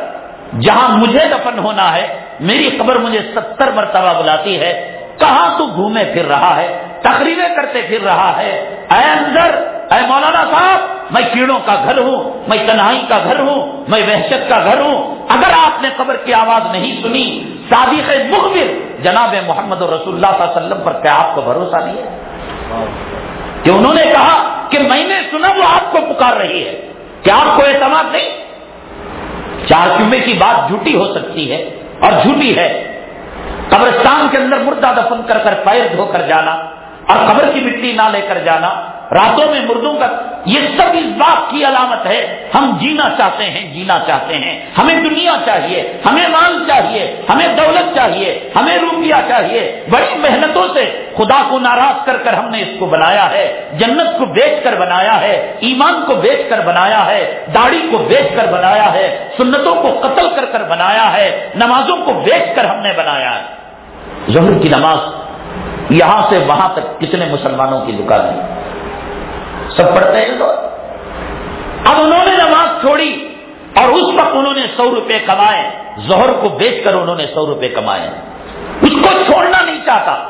جہاں مجھے دفن ہونا ہے، میری خبر مجھے ستر مرتبہ بلاتی ہے۔ کہاں تو گھومے پھر رہا ہے؟ تقریبیں کرتے پھر رہا ہے؟ اے اندر، اے مولانا صاحب، میں کیڑوں کا گھر ہوں، میں تنہائی کا گھر ہوں، میں وحشت کا گھر ہوں۔ اگر آپ نے قبر کی آواز نہیں سنی، صادق مخبر جناب محمد رسول اللہ صلی اللہ علیہ وسلم پر کیا آپ کو بھروسہ نہیں ہے؟ کہ انہوں نے کہا کہ میں نے سنا وہ آپ کو پکار رہی ہے۔ کیا آپ کو اعتماد نہیں؟ چار چوبے کی بات جھوٹی ہو سکتی ہے اور جھوٹی ہے۔ قبرستان کے اندر مردہ دفن کر کر پیر دھو کر جانا اور قبر کی مٹی نہ لے کر جانا، راتوں میں مردوں کا یہ سب اس بات کی علامت ہے، ہم جینا چاہتے ہیں، جینا چاہتے ہیں۔ ہمیں دنیا چاہیے، ہمیں مال چاہیے، ہمیں دولت چاہیے، ہمیں روپیہ چاہیے۔ بڑی محنتوں سے خدا کو ناراض کر کر ہم نے اس کو بنایا ہے، جنت کو بیچ کر بنایا ہے، ایمان کو بیچ کر بنایا ہے، داڑھی کو بیچ کر بنایا ہے، سنتوں کو قتل کر کر بنایا ہے، نمازوں کو بیچ کر ہم نے بنایا ہے۔ ظہر کی نماز یہاں سے وہاں تک کتنے مسلمانوں کی دکان ہے سب پڑھتے ہیں تو اب انہوں نے نماز چھوڑی اور اس وقت انہوں نے سو روپے کمائے زہر کو بیچ کر انہوں نے سو روپے کمائے۔ اس کو چھوڑنا نہیں چاہتا۔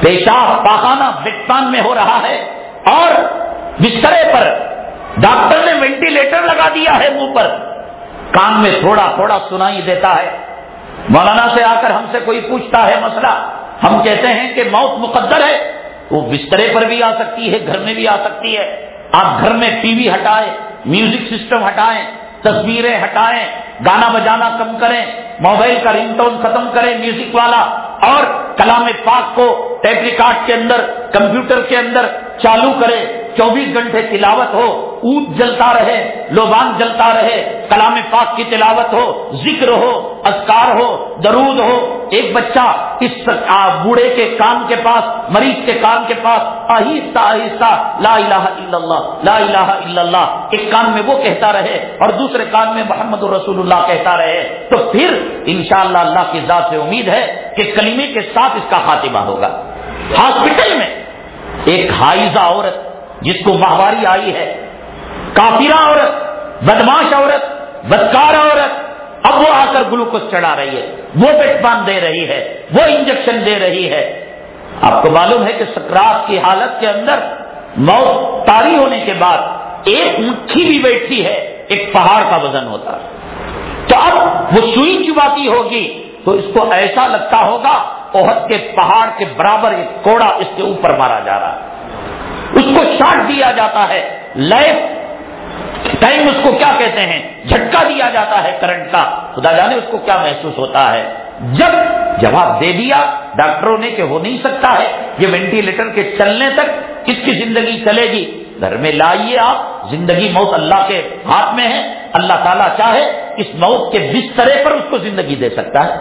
پیشاب، پاخانہ وکتان میں ہو رہا ہے اور بسترے پر ڈاکٹر نے وینٹیلیٹر لگا دیا ہے منہ پر۔ کان میں تھوڑا تھوڑا سنائی دیتا ہے۔ مولانا سے آ کر ہم سے کوئی پوچھتا ہے مسئلہ، ہم کہتے ہیں کہ موت مقدر ہے، وہ بسترے پر بھی آ سکتی ہے، گھر میں بھی آ سکتی ہے۔ آپ گھر میں ٹی وی ہٹائیں، میوزک سسٹم ہٹائیں، تصویریں ہٹائیں، گانا بجانا کم کریں، موبائل کا رنگ ٹون ختم کریں، میوزک والا اور کلام پاک کو ٹیپ ریکارڈ کے اندر، کمپیوٹر کے اندر چالو کرے چوبیس گھنٹے تلاوت ہو، اونٹ جلتا رہے، لوبان جلتا رہے، کلام پاک کی تلاوت ہو، ذکر ہو، اذکار ہو، درود ہو، ایک بچہ اس بوڑھے کے کام کے پاس، مریض کے کام کے پاس، آہستہ آہستہ لا الہ الا اللہ، لا الہ الا اللہ، ایک کان میں وہ کہتا رہے اور دوسرے کان میں محمد رسول اللہ کہتا رہے، تو پھر انشاءاللہ اللہ کی ذات سے امید ہے کہ کلیمے کے ساتھ اس کا خاتمہ ہوگا۔ ہاسپٹل میں ایک حائزہ عورت جس کو ماہواری آئی ہے۔ کافرہ عورت بدماش عورت، بدکار عورت، اب وہ آ کر گلوکوز چڑھا رہی ہے۔ وہ پان دے رہی ہے، وہ انجیکشن دے رہی ہے۔ آپ کو معلوم ہے کہ سکرات کی حالت کے اندر موت تاری ہونے کے بعد ایک مٹھی بھی بیٹھتی ہے، ایک پہاڑ کا وزن ہوتا ہے۔ تو اب وہ سوئی چباتی ہوگی، تو اس کو ایسا لگتا ہوگا عہد کے پہاڑ کے برابر ایک کوڑا اس کے اوپر مارا جا رہا ہے۔ اس کو شاٹ دیا جاتا ہے۔ لائف ٹائم اس کو کیا کہتے ہیں؟ جھٹکا دیا جاتا ہے کرنٹ کا۔ خدا جانے اس کو کیا محسوس ہوتا ہے۔ جب جواب دے دیا، ڈاکٹروں نے کہ ہو نہیں سکتا ہے، یہ وینٹیلیٹر کے چلنے تک اس کی زندگی چلے گی؟ گھر میں لائیے آپ، زندگی موت اللہ کے ہاتھ میں ہے۔ اللہ تعالیٰ چاہے اس موت کے بسترے پر اس کو زندگی دے سکتا ہے۔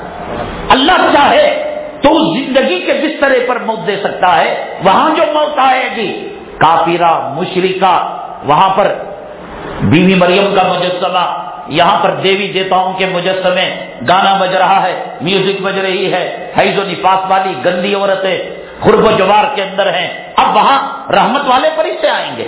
اللہ چاہے تو اس زندگی کے بسترے پر موت دے سکتا ہے۔ وہاں جو موت آئے گی کافرہ مشرقہ وہاں پر بیوی مریم کا مجسمہ، یہاں پر دیوی دیوتاؤں کے مجسمے، گانا بج رہا ہے، میوزک بج رہی ہے، حیض و نفاس والی گندی عورتیں خرب و جوار کے اندر ہیں۔ اب وہاں رحمت والے پریچے آئیں گے،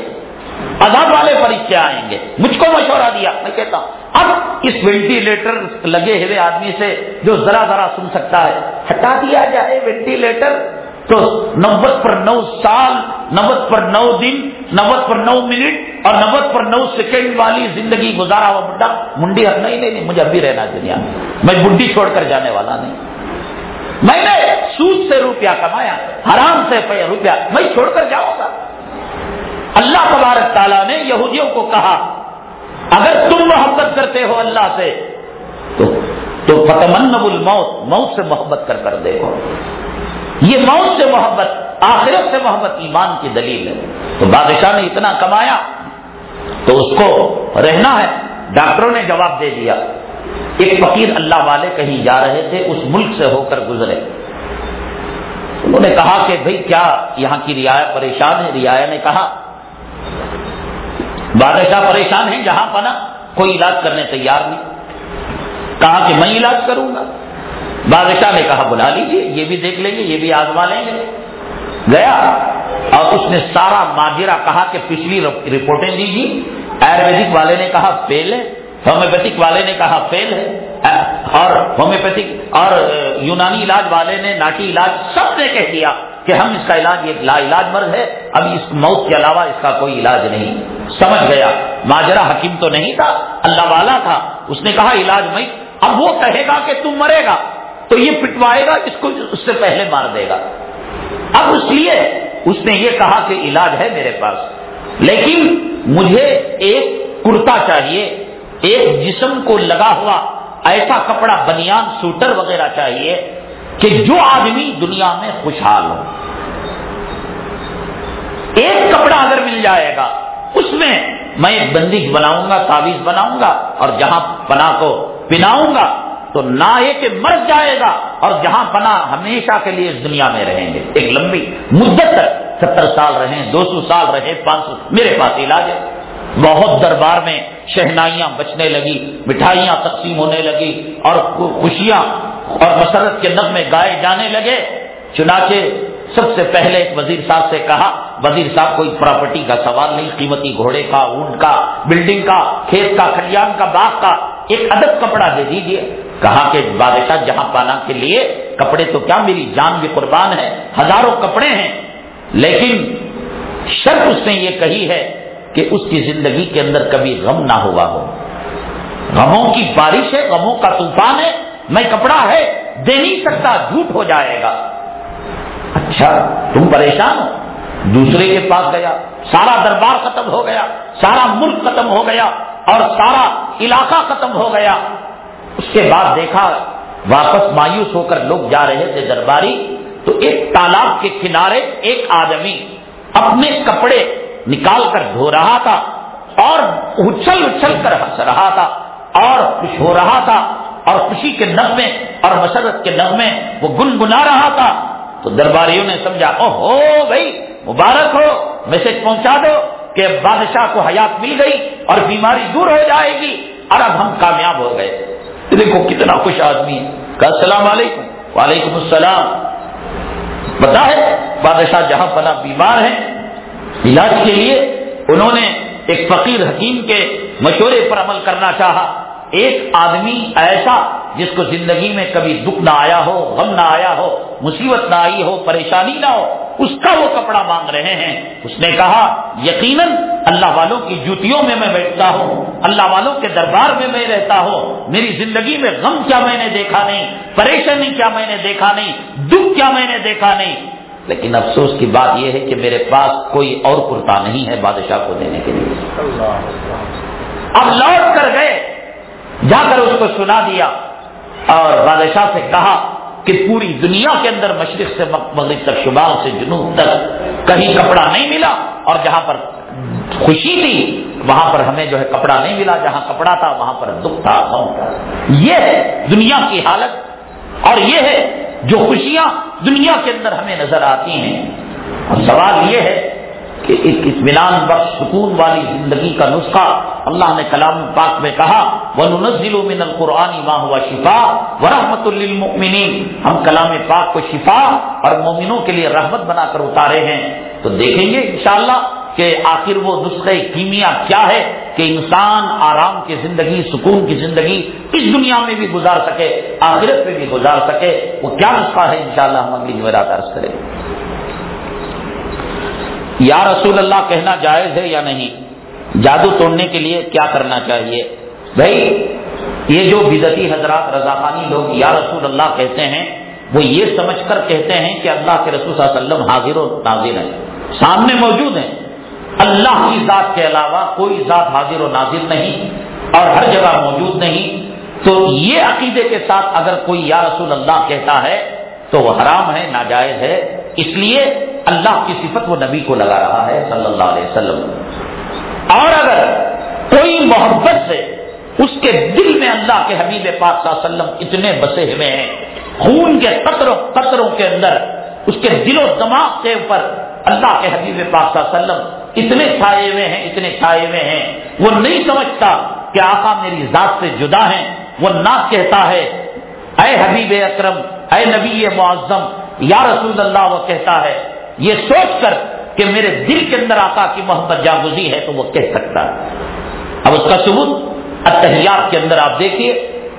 آزاد والے پریچے آئیں گے۔ مجھ کو مشورہ دیا، میں کہتا ہوں، اب اس وینٹیلیٹر لگے ہوئے آدمی سے جو ذرا ذرا سن سکتا ہے، ہٹا دیا جائے وینٹیلیٹر تو نوت پر نو سال نوت پر نو دن، نوت پر نو منٹ اور نوت پر نو سیکنڈ والی زندگی گزارا ہوا بڈا منڈی حق نہیں نہیں مجھے ابھی رہنا دنیا۔ میں بڈی چھوڑ کر جانے والا نہیں۔ میں نے سود سے روپیہ کمایا، حرام سے روپیہ۔ میں چھوڑ کر جاؤں گا۔ اللہ تبارک تعالیٰ نے یہودیوں کو کہا، اگر تم محبت کرتے ہو اللہ سے، تو فتمن الموت، موت سے محبت کر کر دیکھو یہ موت سے محبت، آخرت سے محبت ایمان کی دلیل ہے۔ تو بادشاہ نے اتنا کمایا تو اس کو رہنا ہے۔ ڈاکٹروں نے جواب دے دیا۔ ایک فقیر اللہ والے کہیں جا رہے تھے، اس ملک سے ہو کر گزرے۔ انہوں نے کہا کہ بھئی کیا یہاں کی رعایا پریشان ہے؟ رعایا نے کہا، بادشاہ پریشان ہیں، جہاں پنا کوئی علاج کرنے تیار نہیں۔ کہا کہ میں علاج کروں گا۔ بادشاہ نے کہا، بلا لیجیے یہ بھی دیکھ لیں گے، یہ بھی آزما لیں گے. گیا۔ اور اس نے سارا ماجرا کہا کہ پچھلی رپورٹیں دیجیے آیورویدک والے نے کہا، فیل ہے۔ ہومیوپیتھک والے نے کہا، فیل ہے۔ اور ہومیوپیتھک اور یونانی علاج والے نے، ناٹی علاج سب نے کہہ دیا کہ ہم اس کا علاج ایک لا علاج مرض ہے اب اس موت کے علاوہ اس کا کوئی علاج نہیں۔ سمجھ گیا۔ ماجرا حکیم تو نہیں تھا، اللہ والا تھا۔ اس نے کہا، علاج میں اب وہ کہے گا کہ تم مرے گا۔ تو یہ پٹوائے گا، اس کو اس سے پہلے مار دے گا۔ اب اس لیے اس نے یہ کہا کہ علاج ہے میرے پاس، لیکن مجھے ایک کرتا چاہیے، ایک جسم کو لگا ہوا ایسا کپڑا، بنیان، سوٹر وغیرہ چاہیے کہ جو آدمی دنیا میں خوشحال ہو۔ ایک کپڑا اگر مل جائے گا، اس میں میں ایک بندش بناؤں گا تعویذ بناؤں گا اور جہاں پناہ کو پناؤں گا تو نہ یہ کہ مر جائے گا اور جہاں پناہ ہمیشہ کے لیے اس دنیا میں رہیں گے۔ ایک لمبی مدت تک ستر سال رہے دو سو سال رہے پانچ سو۔ میرے پاس علاج ہے۔ بہت دربار میں شہنائیاں بچنے لگی، مٹھائیاں تقسیم ہونے لگی اور خوشیاں اور مسرت کے نغمے گائے جانے لگے۔ چنانچہ سب سے پہلے ایک وزیر صاحب سے کہا، وزیر صاحب کوئی پراپرٹی کا سوال نہیں، قیمتی گھوڑے کا، اونٹ کا بلڈنگ کا، کھیت کا، کھلیان کا، باغ کا، ایک ادب کپڑا دے دیجیے کہا کہ بادشاہ جہاں پانا کے لیے کپڑے تو کیا میری جان بھی قربان ہے، ہزاروں کپڑے ہیں۔ لیکن شرط اس نے یہ کہی ہے کہ اس کی زندگی کے اندر کبھی غم نہ ہوا ہو۔ غموں کی بارش ہے، غموں کا طوفان ہے، میں کپڑا ہے، دے نہیں سکتا، جھوٹ ہو جائے گا۔ اچھا تم پریشان ہو۔ دوسرے کے پاس گیا، سارا دربار ختم ہو گیا، سارا ملک ختم ہو گیا اور سارا علاقہ ختم ہو گیا۔ اس کے بعد دیکھا واپس مایوس ہو کر لوگ جا رہے تھے درباری، تو ایک تالاب کے کنارے ایک آدمی اپنے کپڑے نکال کر دھو رہا تھا اور اچھل اچھل کر ہنس رہا تھا اور خوش ہو رہا تھا اور خوشی کے نغمے اور مسرت کے نغمے وہ گنگنا رہا تھا۔ تو درباریوں نے سمجھا او ہو بھائی، مبارک ہو، میسج پہنچا دو کہ بادشاہ کو حیات مل گئی اور بیماری دور ہو جائے گی اور اب ہم کامیاب ہو گئے۔ دیکھو کتنا خوش آدمی ہے۔ کہا، السلام علیکم۔ وعلیکم السلام۔ بتا ہے، بادشاہ جہاں پنا بیمار ہے علاج کے لیے انہوں نے ایک فقیر حکیم کے مشورے پر عمل کرنا چاہا۔ ایک آدمی ایسا جس کو زندگی میں کبھی دکھ نہ آیا ہو غم نہ آیا ہو مصیبت نہ آئی ہو پریشانی نہ ہو اس کا وہ کپڑا مانگ رہے ہیں۔ اس نے کہا یقیناً اللہ والوں کی جوتیوں میں میں بیٹھتا ہوں اللہ والوں کے دربار میں میں رہتا ہوں۔ میری زندگی میں غم کیا میں نے دیکھا نہیں پریشانی کیا میں نے دیکھا نہیں دکھ کیا میں نے دیکھا نہیں۔ لیکن افسوس کی بات یہ ہے کہ میرے پاس کوئی اور کرتا نہیں ہے بادشاہ کو دینے کے لیے۔ اب لوٹ کر گئے جا کر اس کو سنا دیا۔ اور بادشاہ سے کہا کہ پوری دنیا کے اندر مشرق سے مغرب تک، شمال سے جنوب تک کہیں کپڑا نہیں ملا اور جہاں پر خوشی تھی، وہاں پر ہمیں جو ہے کپڑا نہیں ملا، جہاں کپڑا تھا وہاں پر دکھ تھا، غم تھا۔ یہ ہے دنیا کی حالت اور یہ ہے جو خوشیاں دنیا کے اندر ہمیں نظر آتی ہیں۔ اور سوال یہ ہے کہ ایک اطمینان بخش سکون والی زندگی کا نسخہ اللہ نے کلام پاک میں کہا وہ من القرآن ماں ہوا شفا و رحمت للمؤمنین ہم کلام پاک کو شفا اور مومنوں کے لیے رحمت بنا کر اتارے ہیں۔ تو دیکھیں گے انشاءاللہ کہ آخر وہ نسخے کیمیا کیا ہے کہ انسان آرام کی زندگی، سکون کی زندگی اس دنیا میں بھی گزار سکے، آخرت میں بھی گزار سکے۔ وہ کیا نسخہ ہے انشاءاللہ ہم اگلی جمعرات عرض کریں۔ یا رسول اللہ کہنا جائز ہے یا نہیں؟ جادو توڑنے کے لیے کیا کرنا چاہیے؟ بھائی، یہ جو بدتی حضرات رضاخانی لوگ یا رسول اللہ کہتے ہیں، وہ یہ سمجھ کر کہتے ہیں کہ اللہ کے رسول صلی اللہ علیہ وسلم حاضر و ناظر ہیں۔ سامنے موجود ہیں۔ اللہ کی ذات کے علاوہ کوئی ذات حاضر و ناظر نہیں اور ہر جگہ موجود نہیں۔ تو یہ عقیدے کے ساتھ اگر کوئی یا رسول اللہ کہتا ہے، تو وہ حرام ہے، ناجائز ہے۔ اس لیے اللہ کی صفت وہ نبی کو لگا رہا ہے صلی اللہ علیہ وسلم۔ اور اگر کوئی محبت سے اس کے دل میں اللہ کے حبیب پاک صلی اللہ علیہ وسلم اتنے بسے ہوئے ہیں، خون کے قطروں قطروں کے اندر اس کے دل و دماغ کے اوپر اللہ کے حبیب پاک صلی اللہ علیہ وسلم اتنے چھائے ہوئے ہیں، اتنے چھائے ہوئے ہیں۔ وہ نہیں سمجھتا کہ آقا میری ذات سے جدا ہیں، وہ نہ کہتا ہے، اے حبیب اکرم، اے نبی معظم یا رسول اللہ، وہ کہتا ہے، یہ سوچ کر کہ میرے دل کے اندر آقا کی محبت جاگزی ہے تو وہ کہہ سکتا ہے۔ اب اس کا ثبوت اتحیات کے اندر آپ دیکھیے۔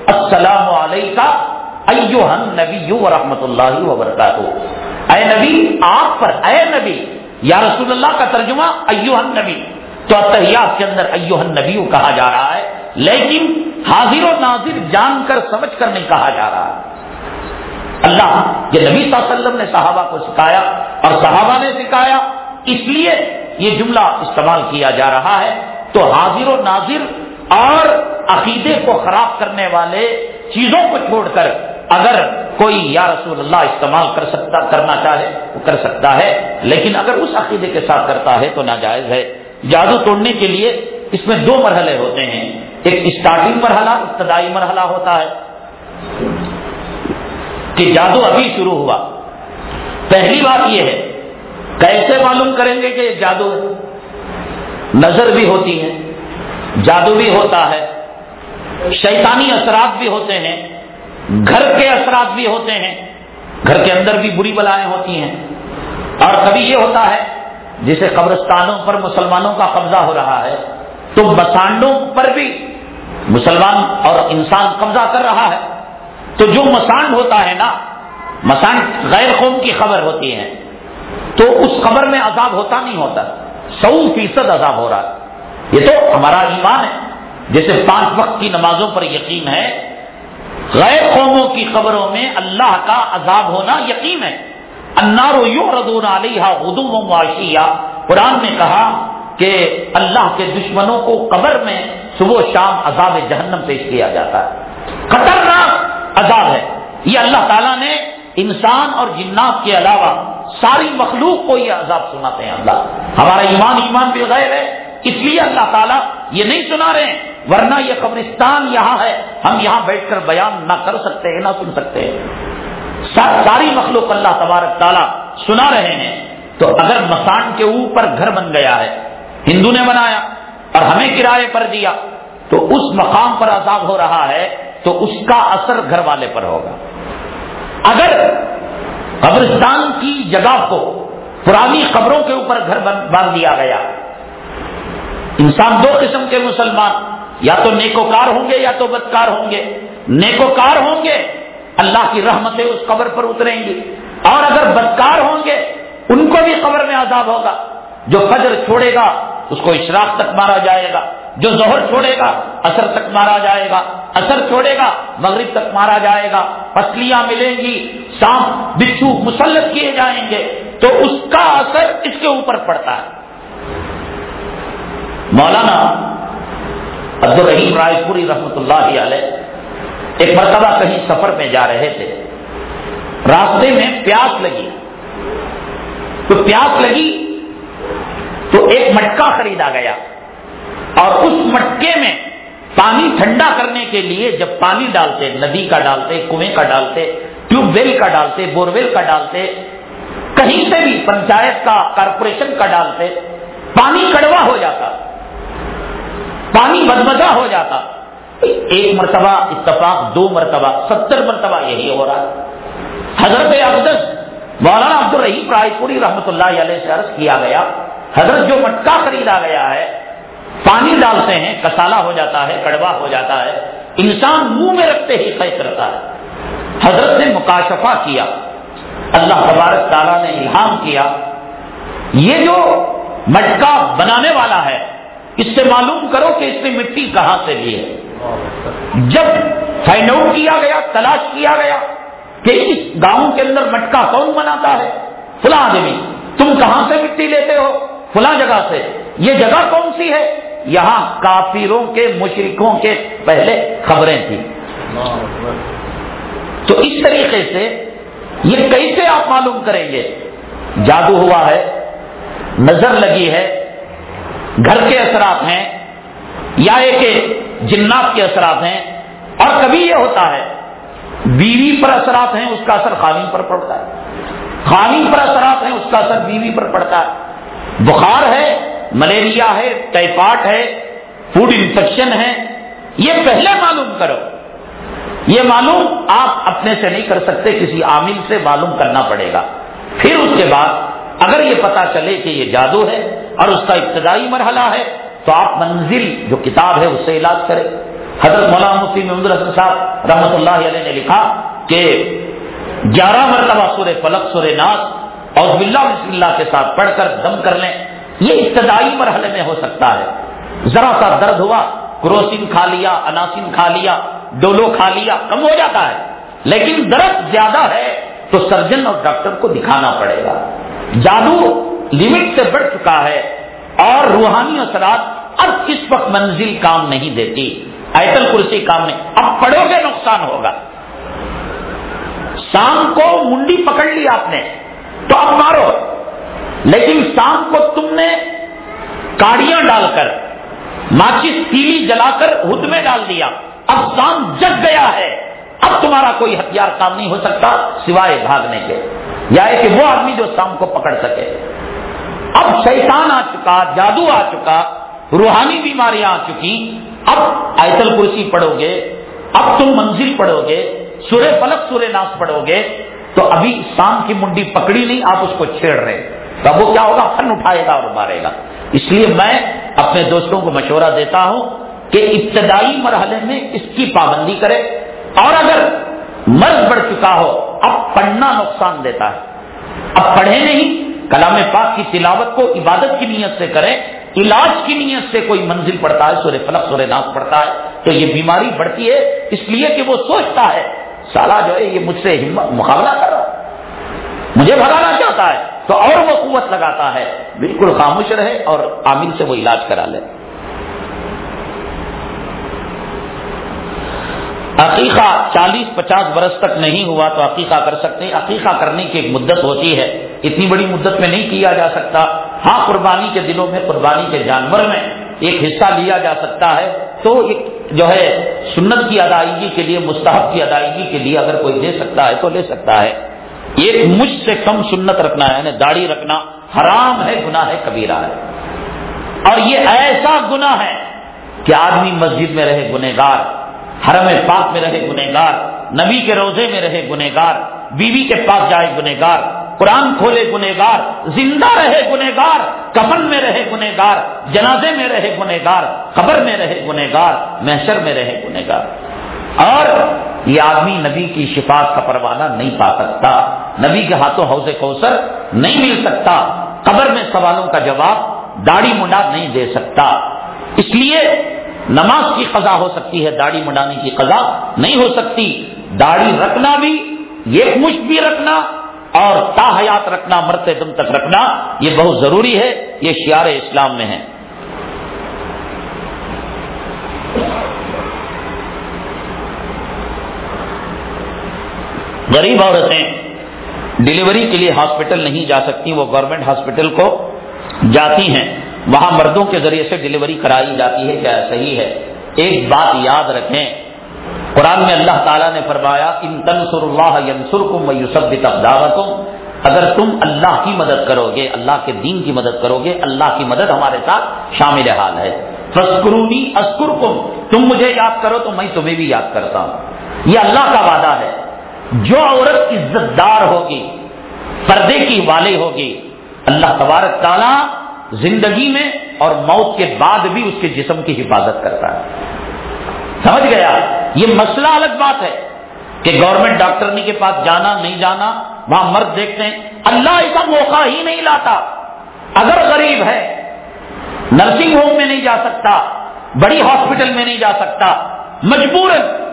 السلام علیکم نبی و رحمت اللہ وبرکاتہ۔ اے نبی، آپ پر، اے نبی، یا رسول اللہ کا ترجمہ ایوہن نبی تو اتحیات کے اندر ایوہن نبی کہا جا رہا ہے، لیکن حاضر و ناظر جان کر، سمجھ کر نہیں کہا جا رہا۔ ہے اللہ یہ نبی صلی اللہ علیہ وسلم نے صحابہ کو سکھایا اور صحابہ نے سکھایا اس لیے یہ جملہ استعمال کیا جا رہا ہے تو حاضر و ناظر اور عقیدے کو خراب کرنے والے چیزوں کو چھوڑ کر اگر کوئی یا رسول اللہ استعمال کر سکتا کرنا چاہے وہ کر سکتا ہے لیکن اگر اس عقیدے کے ساتھ کرتا ہے تو ناجائز ہے جادو توڑنے کے لیے اس میں دو مرحلے ہوتے ہیں ایک اسٹارٹنگ مرحلہ، ابتدائی مرحلہ ہوتا ہے۔ کہ جادو ابھی شروع ہوا۔ پہلی بات یہ ہے، کیسے معلوم کریں گے کہ یہ جادو ہے؟ نظر بھی ہوتی ہے جادو بھی ہوتا ہے، شیطانی اثرات بھی ہوتے ہیں، گھر کے اثرات بھی ہوتے ہیں، گھر کے اندر بھی بری بلائیں ہوتی ہیں۔ اور کبھی یہ ہوتا ہے، جسے قبرستانوں پر مسلمانوں کا قبضہ ہو رہا ہے، تو مسانڈوں پر بھی مسلمان اور انسان قبضہ کر رہا ہے۔ تو جو مسانڈ ہوتا ہے نا مسانڈ غیر قوم کی خبر ہوتی ہے۔ تو اس خبر میں عذاب ہوتا نہیں ہوتا۔ سو فیصد عذاب ہو رہا ہے۔ یہ تو ہمارا ایمان ہے۔ جیسے پانچ وقت کی نمازوں پر یقین ہے۔ غیر قوموں کی قبروں میں اللہ کا عذاب ہونا یقین ہے۔ انارو یو ردون علیہ ادوم معاشیہ قرآن نے کہا کہ اللہ کے دشمنوں کو قبر میں صبح شام عذاب جہنم پیش کیا جاتا ہے۔ خطرناک عذاب ہے۔ یہ اللہ تعالیٰ نے انسان اور جنات کے علاوہ ساری مخلوق کو یہ عذاب سناتے ہیں اللہ۔ ہمارا ایمان ایمان بھی غیر ہے، اس لیے اللہ تعالیٰ یہ نہیں سنا رہے ہیں۔ ورنہ یہ قبرستان یہاں ہے، ہم یہاں بیٹھ کر بیان نہ کر سکتے ہیں، نہ سن سکتے ہیں۔ ساری مخلوق اللہ تبارک تعالیٰ سنا رہے ہیں۔ تو اگر مسان کے اوپر گھر بن گیا ہے، ہندو نے بنایا اور ہمیں کرائے پر دیا، تو اس مقام پر عذاب ہو رہا ہے۔ تو اس کا اثر گھر والے پر ہوگا۔ اگر قبرستان کی جگہ کو پرانی قبروں کے اوپر گھر باندھ دیا گیا، انسان دو قسم کے مسلمان، یا تو نیکوکار ہوں گے یا تو بدکار ہوں گے۔ نیکوکار ہوں گے، اللہ کی رحمتیں اس قبر پر اتریں گی۔ اور اگر بدکار ہوں گے، ان کو بھی قبر میں عذاب ہوگا۔ جو فجر چھوڑے گا، اس کو اشراق تک مارا جائے گا۔ جو زہر چھوڑے گا اثر تک مارا جائے گا اثر چھوڑے گا، مغرب تک مارا جائے گا پسلیاں ملیں گی، سانپ، بچھو مسلط کیے جائیں گے، تو اس کا اثر اس کے اوپر پڑتا ہے۔ مولانا عبد الرحیم رائے پوری رحمت اللہ علیہ ایک مرتبہ کہیں سفر میں جا رہے تھے۔ راستے میں پیاس لگی۔ تو پیاس لگی تو ایک مٹکا خریدا گیا۔ اور اس مٹکے میں پانی ٹھنڈا کرنے کے لیے جب پانی ڈالتے، ندی کا ڈالتے، کنویں کا ڈالتے، ٹیوب ویل کا ڈالتے بور ویل کا ڈالتے، کہیں سے بھی پنچایت کا، کارپوریشن کا ڈالتے، پانی کڑوا ہو جاتا، پانی بدمزہ ہو جاتا، ایک مرتبہ اتفاق، دو مرتبہ، ستر مرتبہ یہی ہو رہا۔ حضرت اقدس، مولانا عبد الرحیم رائے پوری رحمت اللہ علیہ سے عرض کیا گیا، حضرت جو مٹکا خریدا گیا ہے پانی ڈالتے ہیں کسالا ہو جاتا ہے، کڑوا ہو جاتا ہے، انسان منہ میں رکھتے ہی خی کرتا ہے۔ حضرت نے مکاشفہ کیا۔ اللہ تبارک تعالیٰ نے الہام کیا۔ یہ جو مٹکا بنانے والا ہے، اس سے معلوم کرو کہ اس نے مٹی کہاں سے لی ہے۔ جب فائنڈ آؤٹ کیا گیا، تلاش کیا گیا کہ اس گاؤں کے اندر مٹکا کون بناتا ہے، فلاں آدمی، تم کہاں سے مٹی لیتے ہو؟ فلاں جگہ سے۔ یہ جگہ کون سی ہے؟ یہاں کافروں کے مشرکوں کے پہلے خبریں تھیں۔ تو اس طریقے سے یہ کیسے آپ معلوم کریں گے؟ جادو ہوا ہے، نظر لگی ہے، گھر کے اثرات ہیں یا ایک جنات کے اثرات ہیں، اور کبھی یہ ہوتا ہے، بیوی پر اثرات ہیں، اس کا اثر خاوین پر پڑتا ہے۔ خاوین پر اثرات ہیں، اس کا اثر بیوی پر پڑتا ہے۔ بخار ہے ملیریا ہے ٹائفائڈ ہے، فوڈ انفیکشن ہے، یہ پہلے معلوم کرو۔ یہ معلوم آپ اپنے سے نہیں کر سکتے، کسی عامل سے معلوم کرنا پڑے گا۔ پھر اس کے بعد اگر یہ پتا چلے کہ یہ جادو ہے اور اس کا ابتدائی مرحلہ ہے، تو آپ منزل جو کتاب ہے، اس سے علاج کریں۔ حضرت مولانا مفتی محمد الحسن صاحب رحمۃ اللہ علیہ نے لکھا کہ گیارہ مرتبہ سور فلک سور ناس اور بلّہ بسم اللہ کے ساتھ پڑھ کر دم کر لیں۔ یہ ابتدائی مرحلے میں ہو سکتا ہے۔ ذرا سا درد ہوا، کروسین کھا لیا، اناسین کھا لیا، ڈولو کھا لیا، کم ہو جاتا ہے۔ لیکن درد زیادہ ہے تو سرجن اور ڈاکٹر کو دکھانا پڑے گا۔ جادو لمٹ سے بڑھ چکا ہے اور روحانی اثرات اب کس وقت منزل کام نہیں دیتی۔ ایتل کرسی کام نہیں اب پڑھو گے نقصان ہوگا۔ شام کو منڈی پکڑ لی آپ نے، تو اب مارو۔ لیکن شام کو تم نے کاڑیاں ڈال کر، ماچس تیلی جلا کر ہد میں ڈال دیا۔ اب شام جگ گیا ہے۔ اب تمہارا کوئی ہتھیار کام نہیں ہو سکتا، سوائے بھاگنے کے۔ یا کہ وہ آدمی جو شام کو پکڑ سکے۔ اب شیطان آ چکا، جادو آ چکا، روحانی بیماریاں آ چکی۔ اب آیتل کرسی پڑھو گے، اب تم منزل پڑھو گے سورے پلک سورے ناس پڑھو گے۔ تو ابھی شام کی منڈی پکڑی نہیں، آپ اس کو چھیڑ رہے۔ تب وہ کیا ہوگا؟ فن اٹھائے گا اور مارے گا۔ اس لیے میں اپنے دوستوں کو مشورہ دیتا ہوں کہ ابتدائی مرحلے میں اس کی پابندی کرے۔ اور اگر مرض بڑھ چکا ہو، اب پڑھنا نقصان دیتا ہے۔ اب پڑھے نہیں، کلام پاک کی تلاوت کو عبادت کی نیت سے کریں۔ علاج کی نیت سے کوئی منزل پڑتا ہے سورے فلک سورے ناس پڑتا ہے تو یہ بیماری بڑھتی ہے۔ اس لیے کہ وہ سوچتا ہے، سالہ جو ہے، یہ مجھ سے مقابلہ کر رہا مجھے بھگانا چاہتا ہے تو اور وہ قوت لگاتا ہے۔ بالکل خاموش رہے اور عامل سے وہ علاج کرا لے۔ عقیقہ چالیس پچاس برس تک نہیں ہوا تو عقیقہ کر سکتے ہیں۔ عقیقہ کرنے کی ایک مدت ہوتی ہے۔ اتنی بڑی مدت میں نہیں کیا جا سکتا۔ ہاں قربانی کے دنوں میں، قربانی کے جانور میں ایک حصہ لیا جا سکتا ہے۔ تو ایک جو ہے، سنت کی ادائیگی کے لیے، مستحب کی ادائیگی کے لیے اگر کوئی دے سکتا ہے تو لے سکتا ہے۔ ایک مجھ سے کم سنت رکھنا ہے یعنی داڑھی رکھنا حرام ہے، گناہ ہے، کبیرہ ہے۔ اور یہ ایسا گناہ ہے کہ آدمی مسجد میں رہے گنےگار حرم پاک میں رہے گنےگار نبی کے روزے میں رہے گنےگار بیوی کے پاس جائے گنےگار قرآن کھولے گنےگار زندہ رہے گنےگار کفن میں رہے گنےگار جنازے میں رہے گنےگار قبر میں رہے گنےگار محشر میں رہے گنےگار اور یہ آدمی نبی کی شفاعت کا پروانہ نہیں پا سکتا، نبی کے ہاتھوں حوض کوثر نہیں مل سکتا، قبر میں سوالوں کا جواب داڑھی منڈا نہیں دے سکتا۔ اس لیے نماز کی قضا ہو سکتی ہے، داڑھی منڈانے کی قضا نہیں ہو سکتی۔ داڑھی رکھنا بھی ایک مشت بھی رکھنا اور تا حیات رکھنا، مرتے دم تک رکھنا، یہ بہت ضروری ہے، یہ شیار اسلام میں ہے۔ غریب عورتیں ڈلیوری کے لیے ہاسپٹل نہیں جا سکتی وہ گورنمنٹ ہاسپٹل کو جاتی ہیں۔ وہاں مردوں کے ذریعے سے ڈلیوری کرائی جاتی ہے، کیا صحیح ہے؟ ایک بات یاد رکھیں، قرآن میں اللہ تعالیٰ نے فرمایا، ان تنسر اللہ ینسر کم یوسف اگر تم اللہ کی مدد کرو گے اللہ کے دین کی مدد کرو گے اللہ کی مدد ہمارے ساتھ شامل حال ہے۔ فسکرونی اسکر کم تم مجھے یاد کرو تو میں تمہیں بھی یاد کرتا ہوں۔ یہ اللہ کا وعدہ ہے۔ جو عورت عزت دار ہوگی، پردے کی والے ہوگی، اللہ تبارک تعالیٰ زندگی میں اور موت کے بعد بھی اس کے جسم کی حفاظت کرتا ہے۔ سمجھ گیا؟ یہ مسئلہ الگ بات ہے کہ گورنمنٹ ڈاکٹر کے پاس جانا، نہیں جانا، وہاں مرد دیکھتے ہیں، اللہ ایسا موقع ہی نہیں لاتا۔ اگر غریب ہے نرسنگ ہوم میں نہیں جا سکتا، بڑی ہاسپٹل میں نہیں جا سکتا، مجبور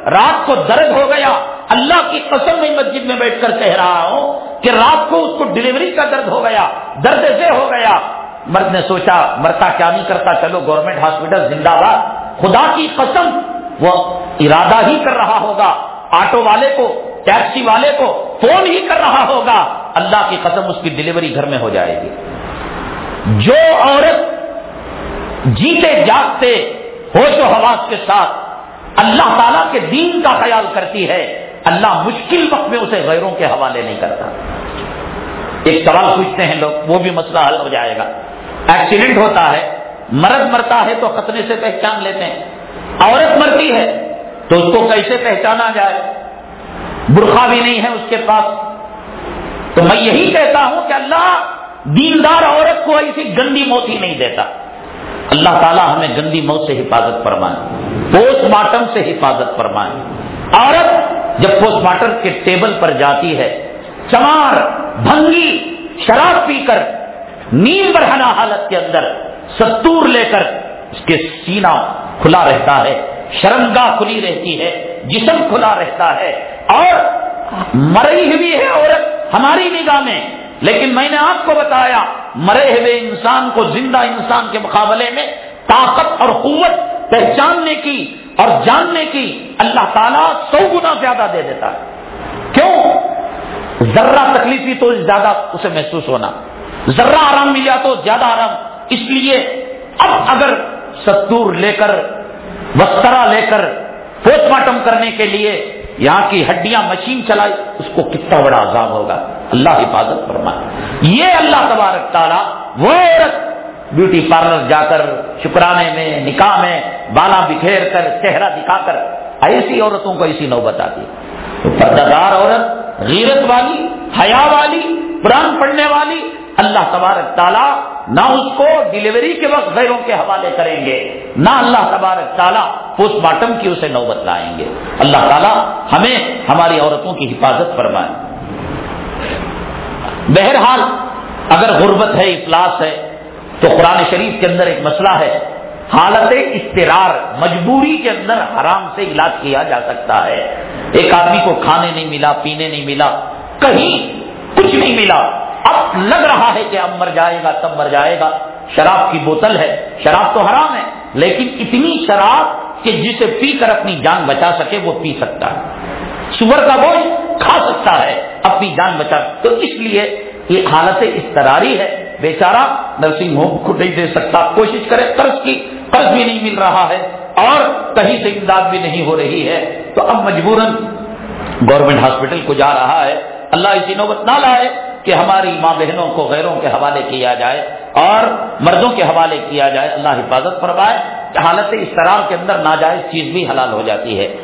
رات کو درد ہو گیا اللہ کی قسم میں مسجد میں بیٹھ کر کہہ رہا ہوں کہ رات کو اس کو ڈلیوری کا درد ہو گیا، درد سے ہو گیا۔ مرد نے سوچا، مرتا کیا نہیں کرتا، چلو گورنمنٹ ہاسپٹل زندہ باد۔ خدا کی قسم، وہ ارادہ ہی کر رہا ہوگا۔ آٹو والے کو، ٹیکسی والے کو فون ہی کر رہا ہوگا۔ اللہ کی قسم اس کی ڈلیوری گھر میں ہو جائے گی۔ جو عورت جیتے جاگتے ہوش و حواس کے ساتھ اللہ تعالی کے دین کا خیال کرتی ہے اللہ مشکل وقت میں اسے غیروں کے حوالے نہیں کرتا۔ ایک سوال پوچھتے ہیں لوگ، وہ بھی مسئلہ حل ہو جائے گا۔ ایکسیڈنٹ ہوتا ہے مرد مرتا ہے تو خطرے سے پہچان لیتے ہیں۔ عورت مرتی ہے تو اس کو کیسے پہچانا جائے؟ برخا بھی نہیں ہے اس کے پاس۔ تو میں یہی کہتا ہوں کہ اللہ دیندار عورت کو ایسی گندی موت ہی نہیں دیتا۔ اللہ تعالیٰ ہمیں گندی موت سے حفاظت فرمائے۔ پوسٹ مارٹم سے حفاظت فرمائے۔ عورت جب پوسٹ مارٹم کے ٹیبل پر جاتی ہے، چمار، بھنگی، شراب پی کر، نیند برہنا حالت کے اندر ستور لے کر اس کے سینہ کھلا رہتا ہے، شرمگاہ کھلی رہتی ہے، جسم کھلا رہتا ہے، اور مرئی ہوئی ہے عورت ہماری نگاہ میں۔ لیکن میں نے آپ کو بتایا، مرے ہوئے انسان کو زندہ انسان کے مقابلے میں طاقت اور قوت پہچاننے کی اور جاننے کی اللہ تعالیٰ سو گنا زیادہ دے دیتا ہے۔ کیوں؟ ذرہ تکلیفی تو زیادہ اسے محسوس ہونا۔ ذرہ آرام ملا تو زیادہ آرام۔ اس لیے اب اگر ستور لے کر وسطرا لے کر پوسٹ مارٹم کرنے کے لیے یہاں کی ہڈیاں مشین چلائی، اس کو کتنا بڑا عذاب ہوگا۔ اللہ حفاظت فرمائے۔ یہ اللہ تبارک تعالیٰ وہ عورت بیوٹی پارلر جا کر شکرانے میں، نکاح میں بالا بکھیر کر، چہرہ دکھا کر، ایسی عورتوں کو ایسی نوبت آتی تو پردار عورت، غیرت والی، حیا والی، قرآن پڑھنے والی، اللہ تبارک تعالیٰ نہ اس کو ڈلیوری کے وقت غیروں کے حوالے کریں گے، نہ اللہ تبارک تعالیٰ پوسٹ مارٹم کی اسے نوبت لائیں گے۔ اللہ تعالیٰ ہمیں ہماری عورتوں کی حفاظت فرمائے۔ بہرحال، اگر غربت ہے، افلاس ہے تو قرآن شریف کے اندر ایک مسئلہ ہے، حالت استرار مجبوری کے اندر حرام سے علاج کیا جا سکتا ہے۔ ایک آدمی کو کھانے نہیں ملا، پینے نہیں ملا، کہیں کچھ نہیں ملا۔ اب لگ رہا ہے کہ اب مر جائے گا، تب مر جائے گا۔ شراب کی بوتل ہے، شراب تو حرام ہے، لیکن اتنی شراب کہ جسے پی کر اپنی جان بچا سکے، وہ پی سکتا ہے۔ سور کا گوشت کھا سکتا ہے، اپنی جان بچا۔ تو اس لیے یہ حالت استراری ہے۔ بیچارہ نرسنگ ہوم کو نہیں دے سکتا۔ کوشش کرے، قرض کی قرض بھی نہیں مل رہا ہے اور کہیں سے امداد بھی نہیں ہو رہی ہے۔ تو اب مجبوراً گورنمنٹ ہاسپٹل کو جا رہا ہے۔ اللہ اسی نوبت نہ لائے کہ ہماری ماں بہنوں کو غیروں کے حوالے کیا جائے اور مردوں کے حوالے کیا جائے۔ اللہ حفاظت فرمائے کہ حالت اس طرح کے اندر ناجائز چیز بھی حلال ہو جاتی ہے۔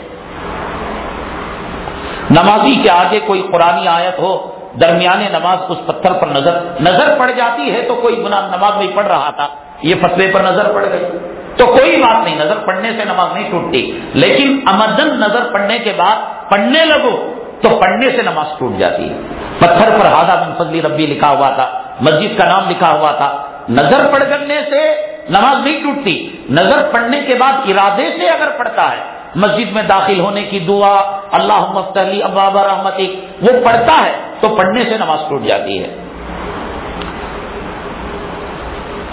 نمازی کے آگے کوئی قرآن آیت ہو درمیان نماز اس پتھر پر نظر نظر پڑ جاتی ہے تو کوئی گناہ نماز نہیں پڑھ رہا تھا، یہ فتوے پر نظر پڑ گئی۔ تو کوئی بات نہیں، نظر پڑنے سے نماز نہیں ٹوٹتی۔ لیکن امدن نظر پڑنے کے بعد پڑھنے لگو تو پڑھنے سے نماز ٹوٹ جاتی ہے۔ پتھر پر ہادہ بن فضلی ربی لکھا ہوا تھا، مسجد کا نام لکھا ہوا تھا۔ نظر پڑ کرنے سے نماز نہیں ٹوٹتی۔ نظر پڑنے کے بعد ارادے سے اگر پڑھتا ہے، مسجد میں داخل ہونے کی دعا اللہ مفتلی اباب رحمتی وہ پڑھتا ہے۔ تو پڑھنے سے نماز ٹوٹ جاتی ہے۔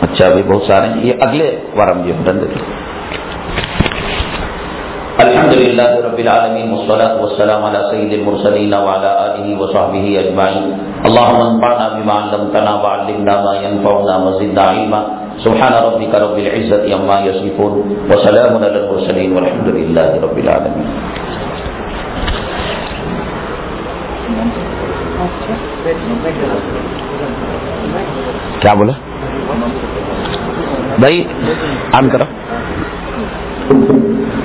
اچھا ابھی بہت سارے ہیں۔ یہ اگلے وارم جی ڈن الحمد للہ رب العالمین، والصلاة والسلام على سید المرسلین وعلى آلہ وصحبہ اجمعین۔ اللہم انفعنا بما علمتنا وعلمنا ما ينفعنا وزدنا علما۔ سبحان ربك رب العزة عما يصفون وسلام على المرسلين والحمد لله رب العالمين کیا بولا بھائی، آن کرو۔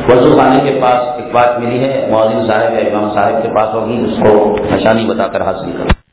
وضو خانے کے پاس ایک بات ملی ہے معذم صاحب یا امام صاحب کے پاس ہوگی، اس کو نشانی بتا کر حاصل کرو۔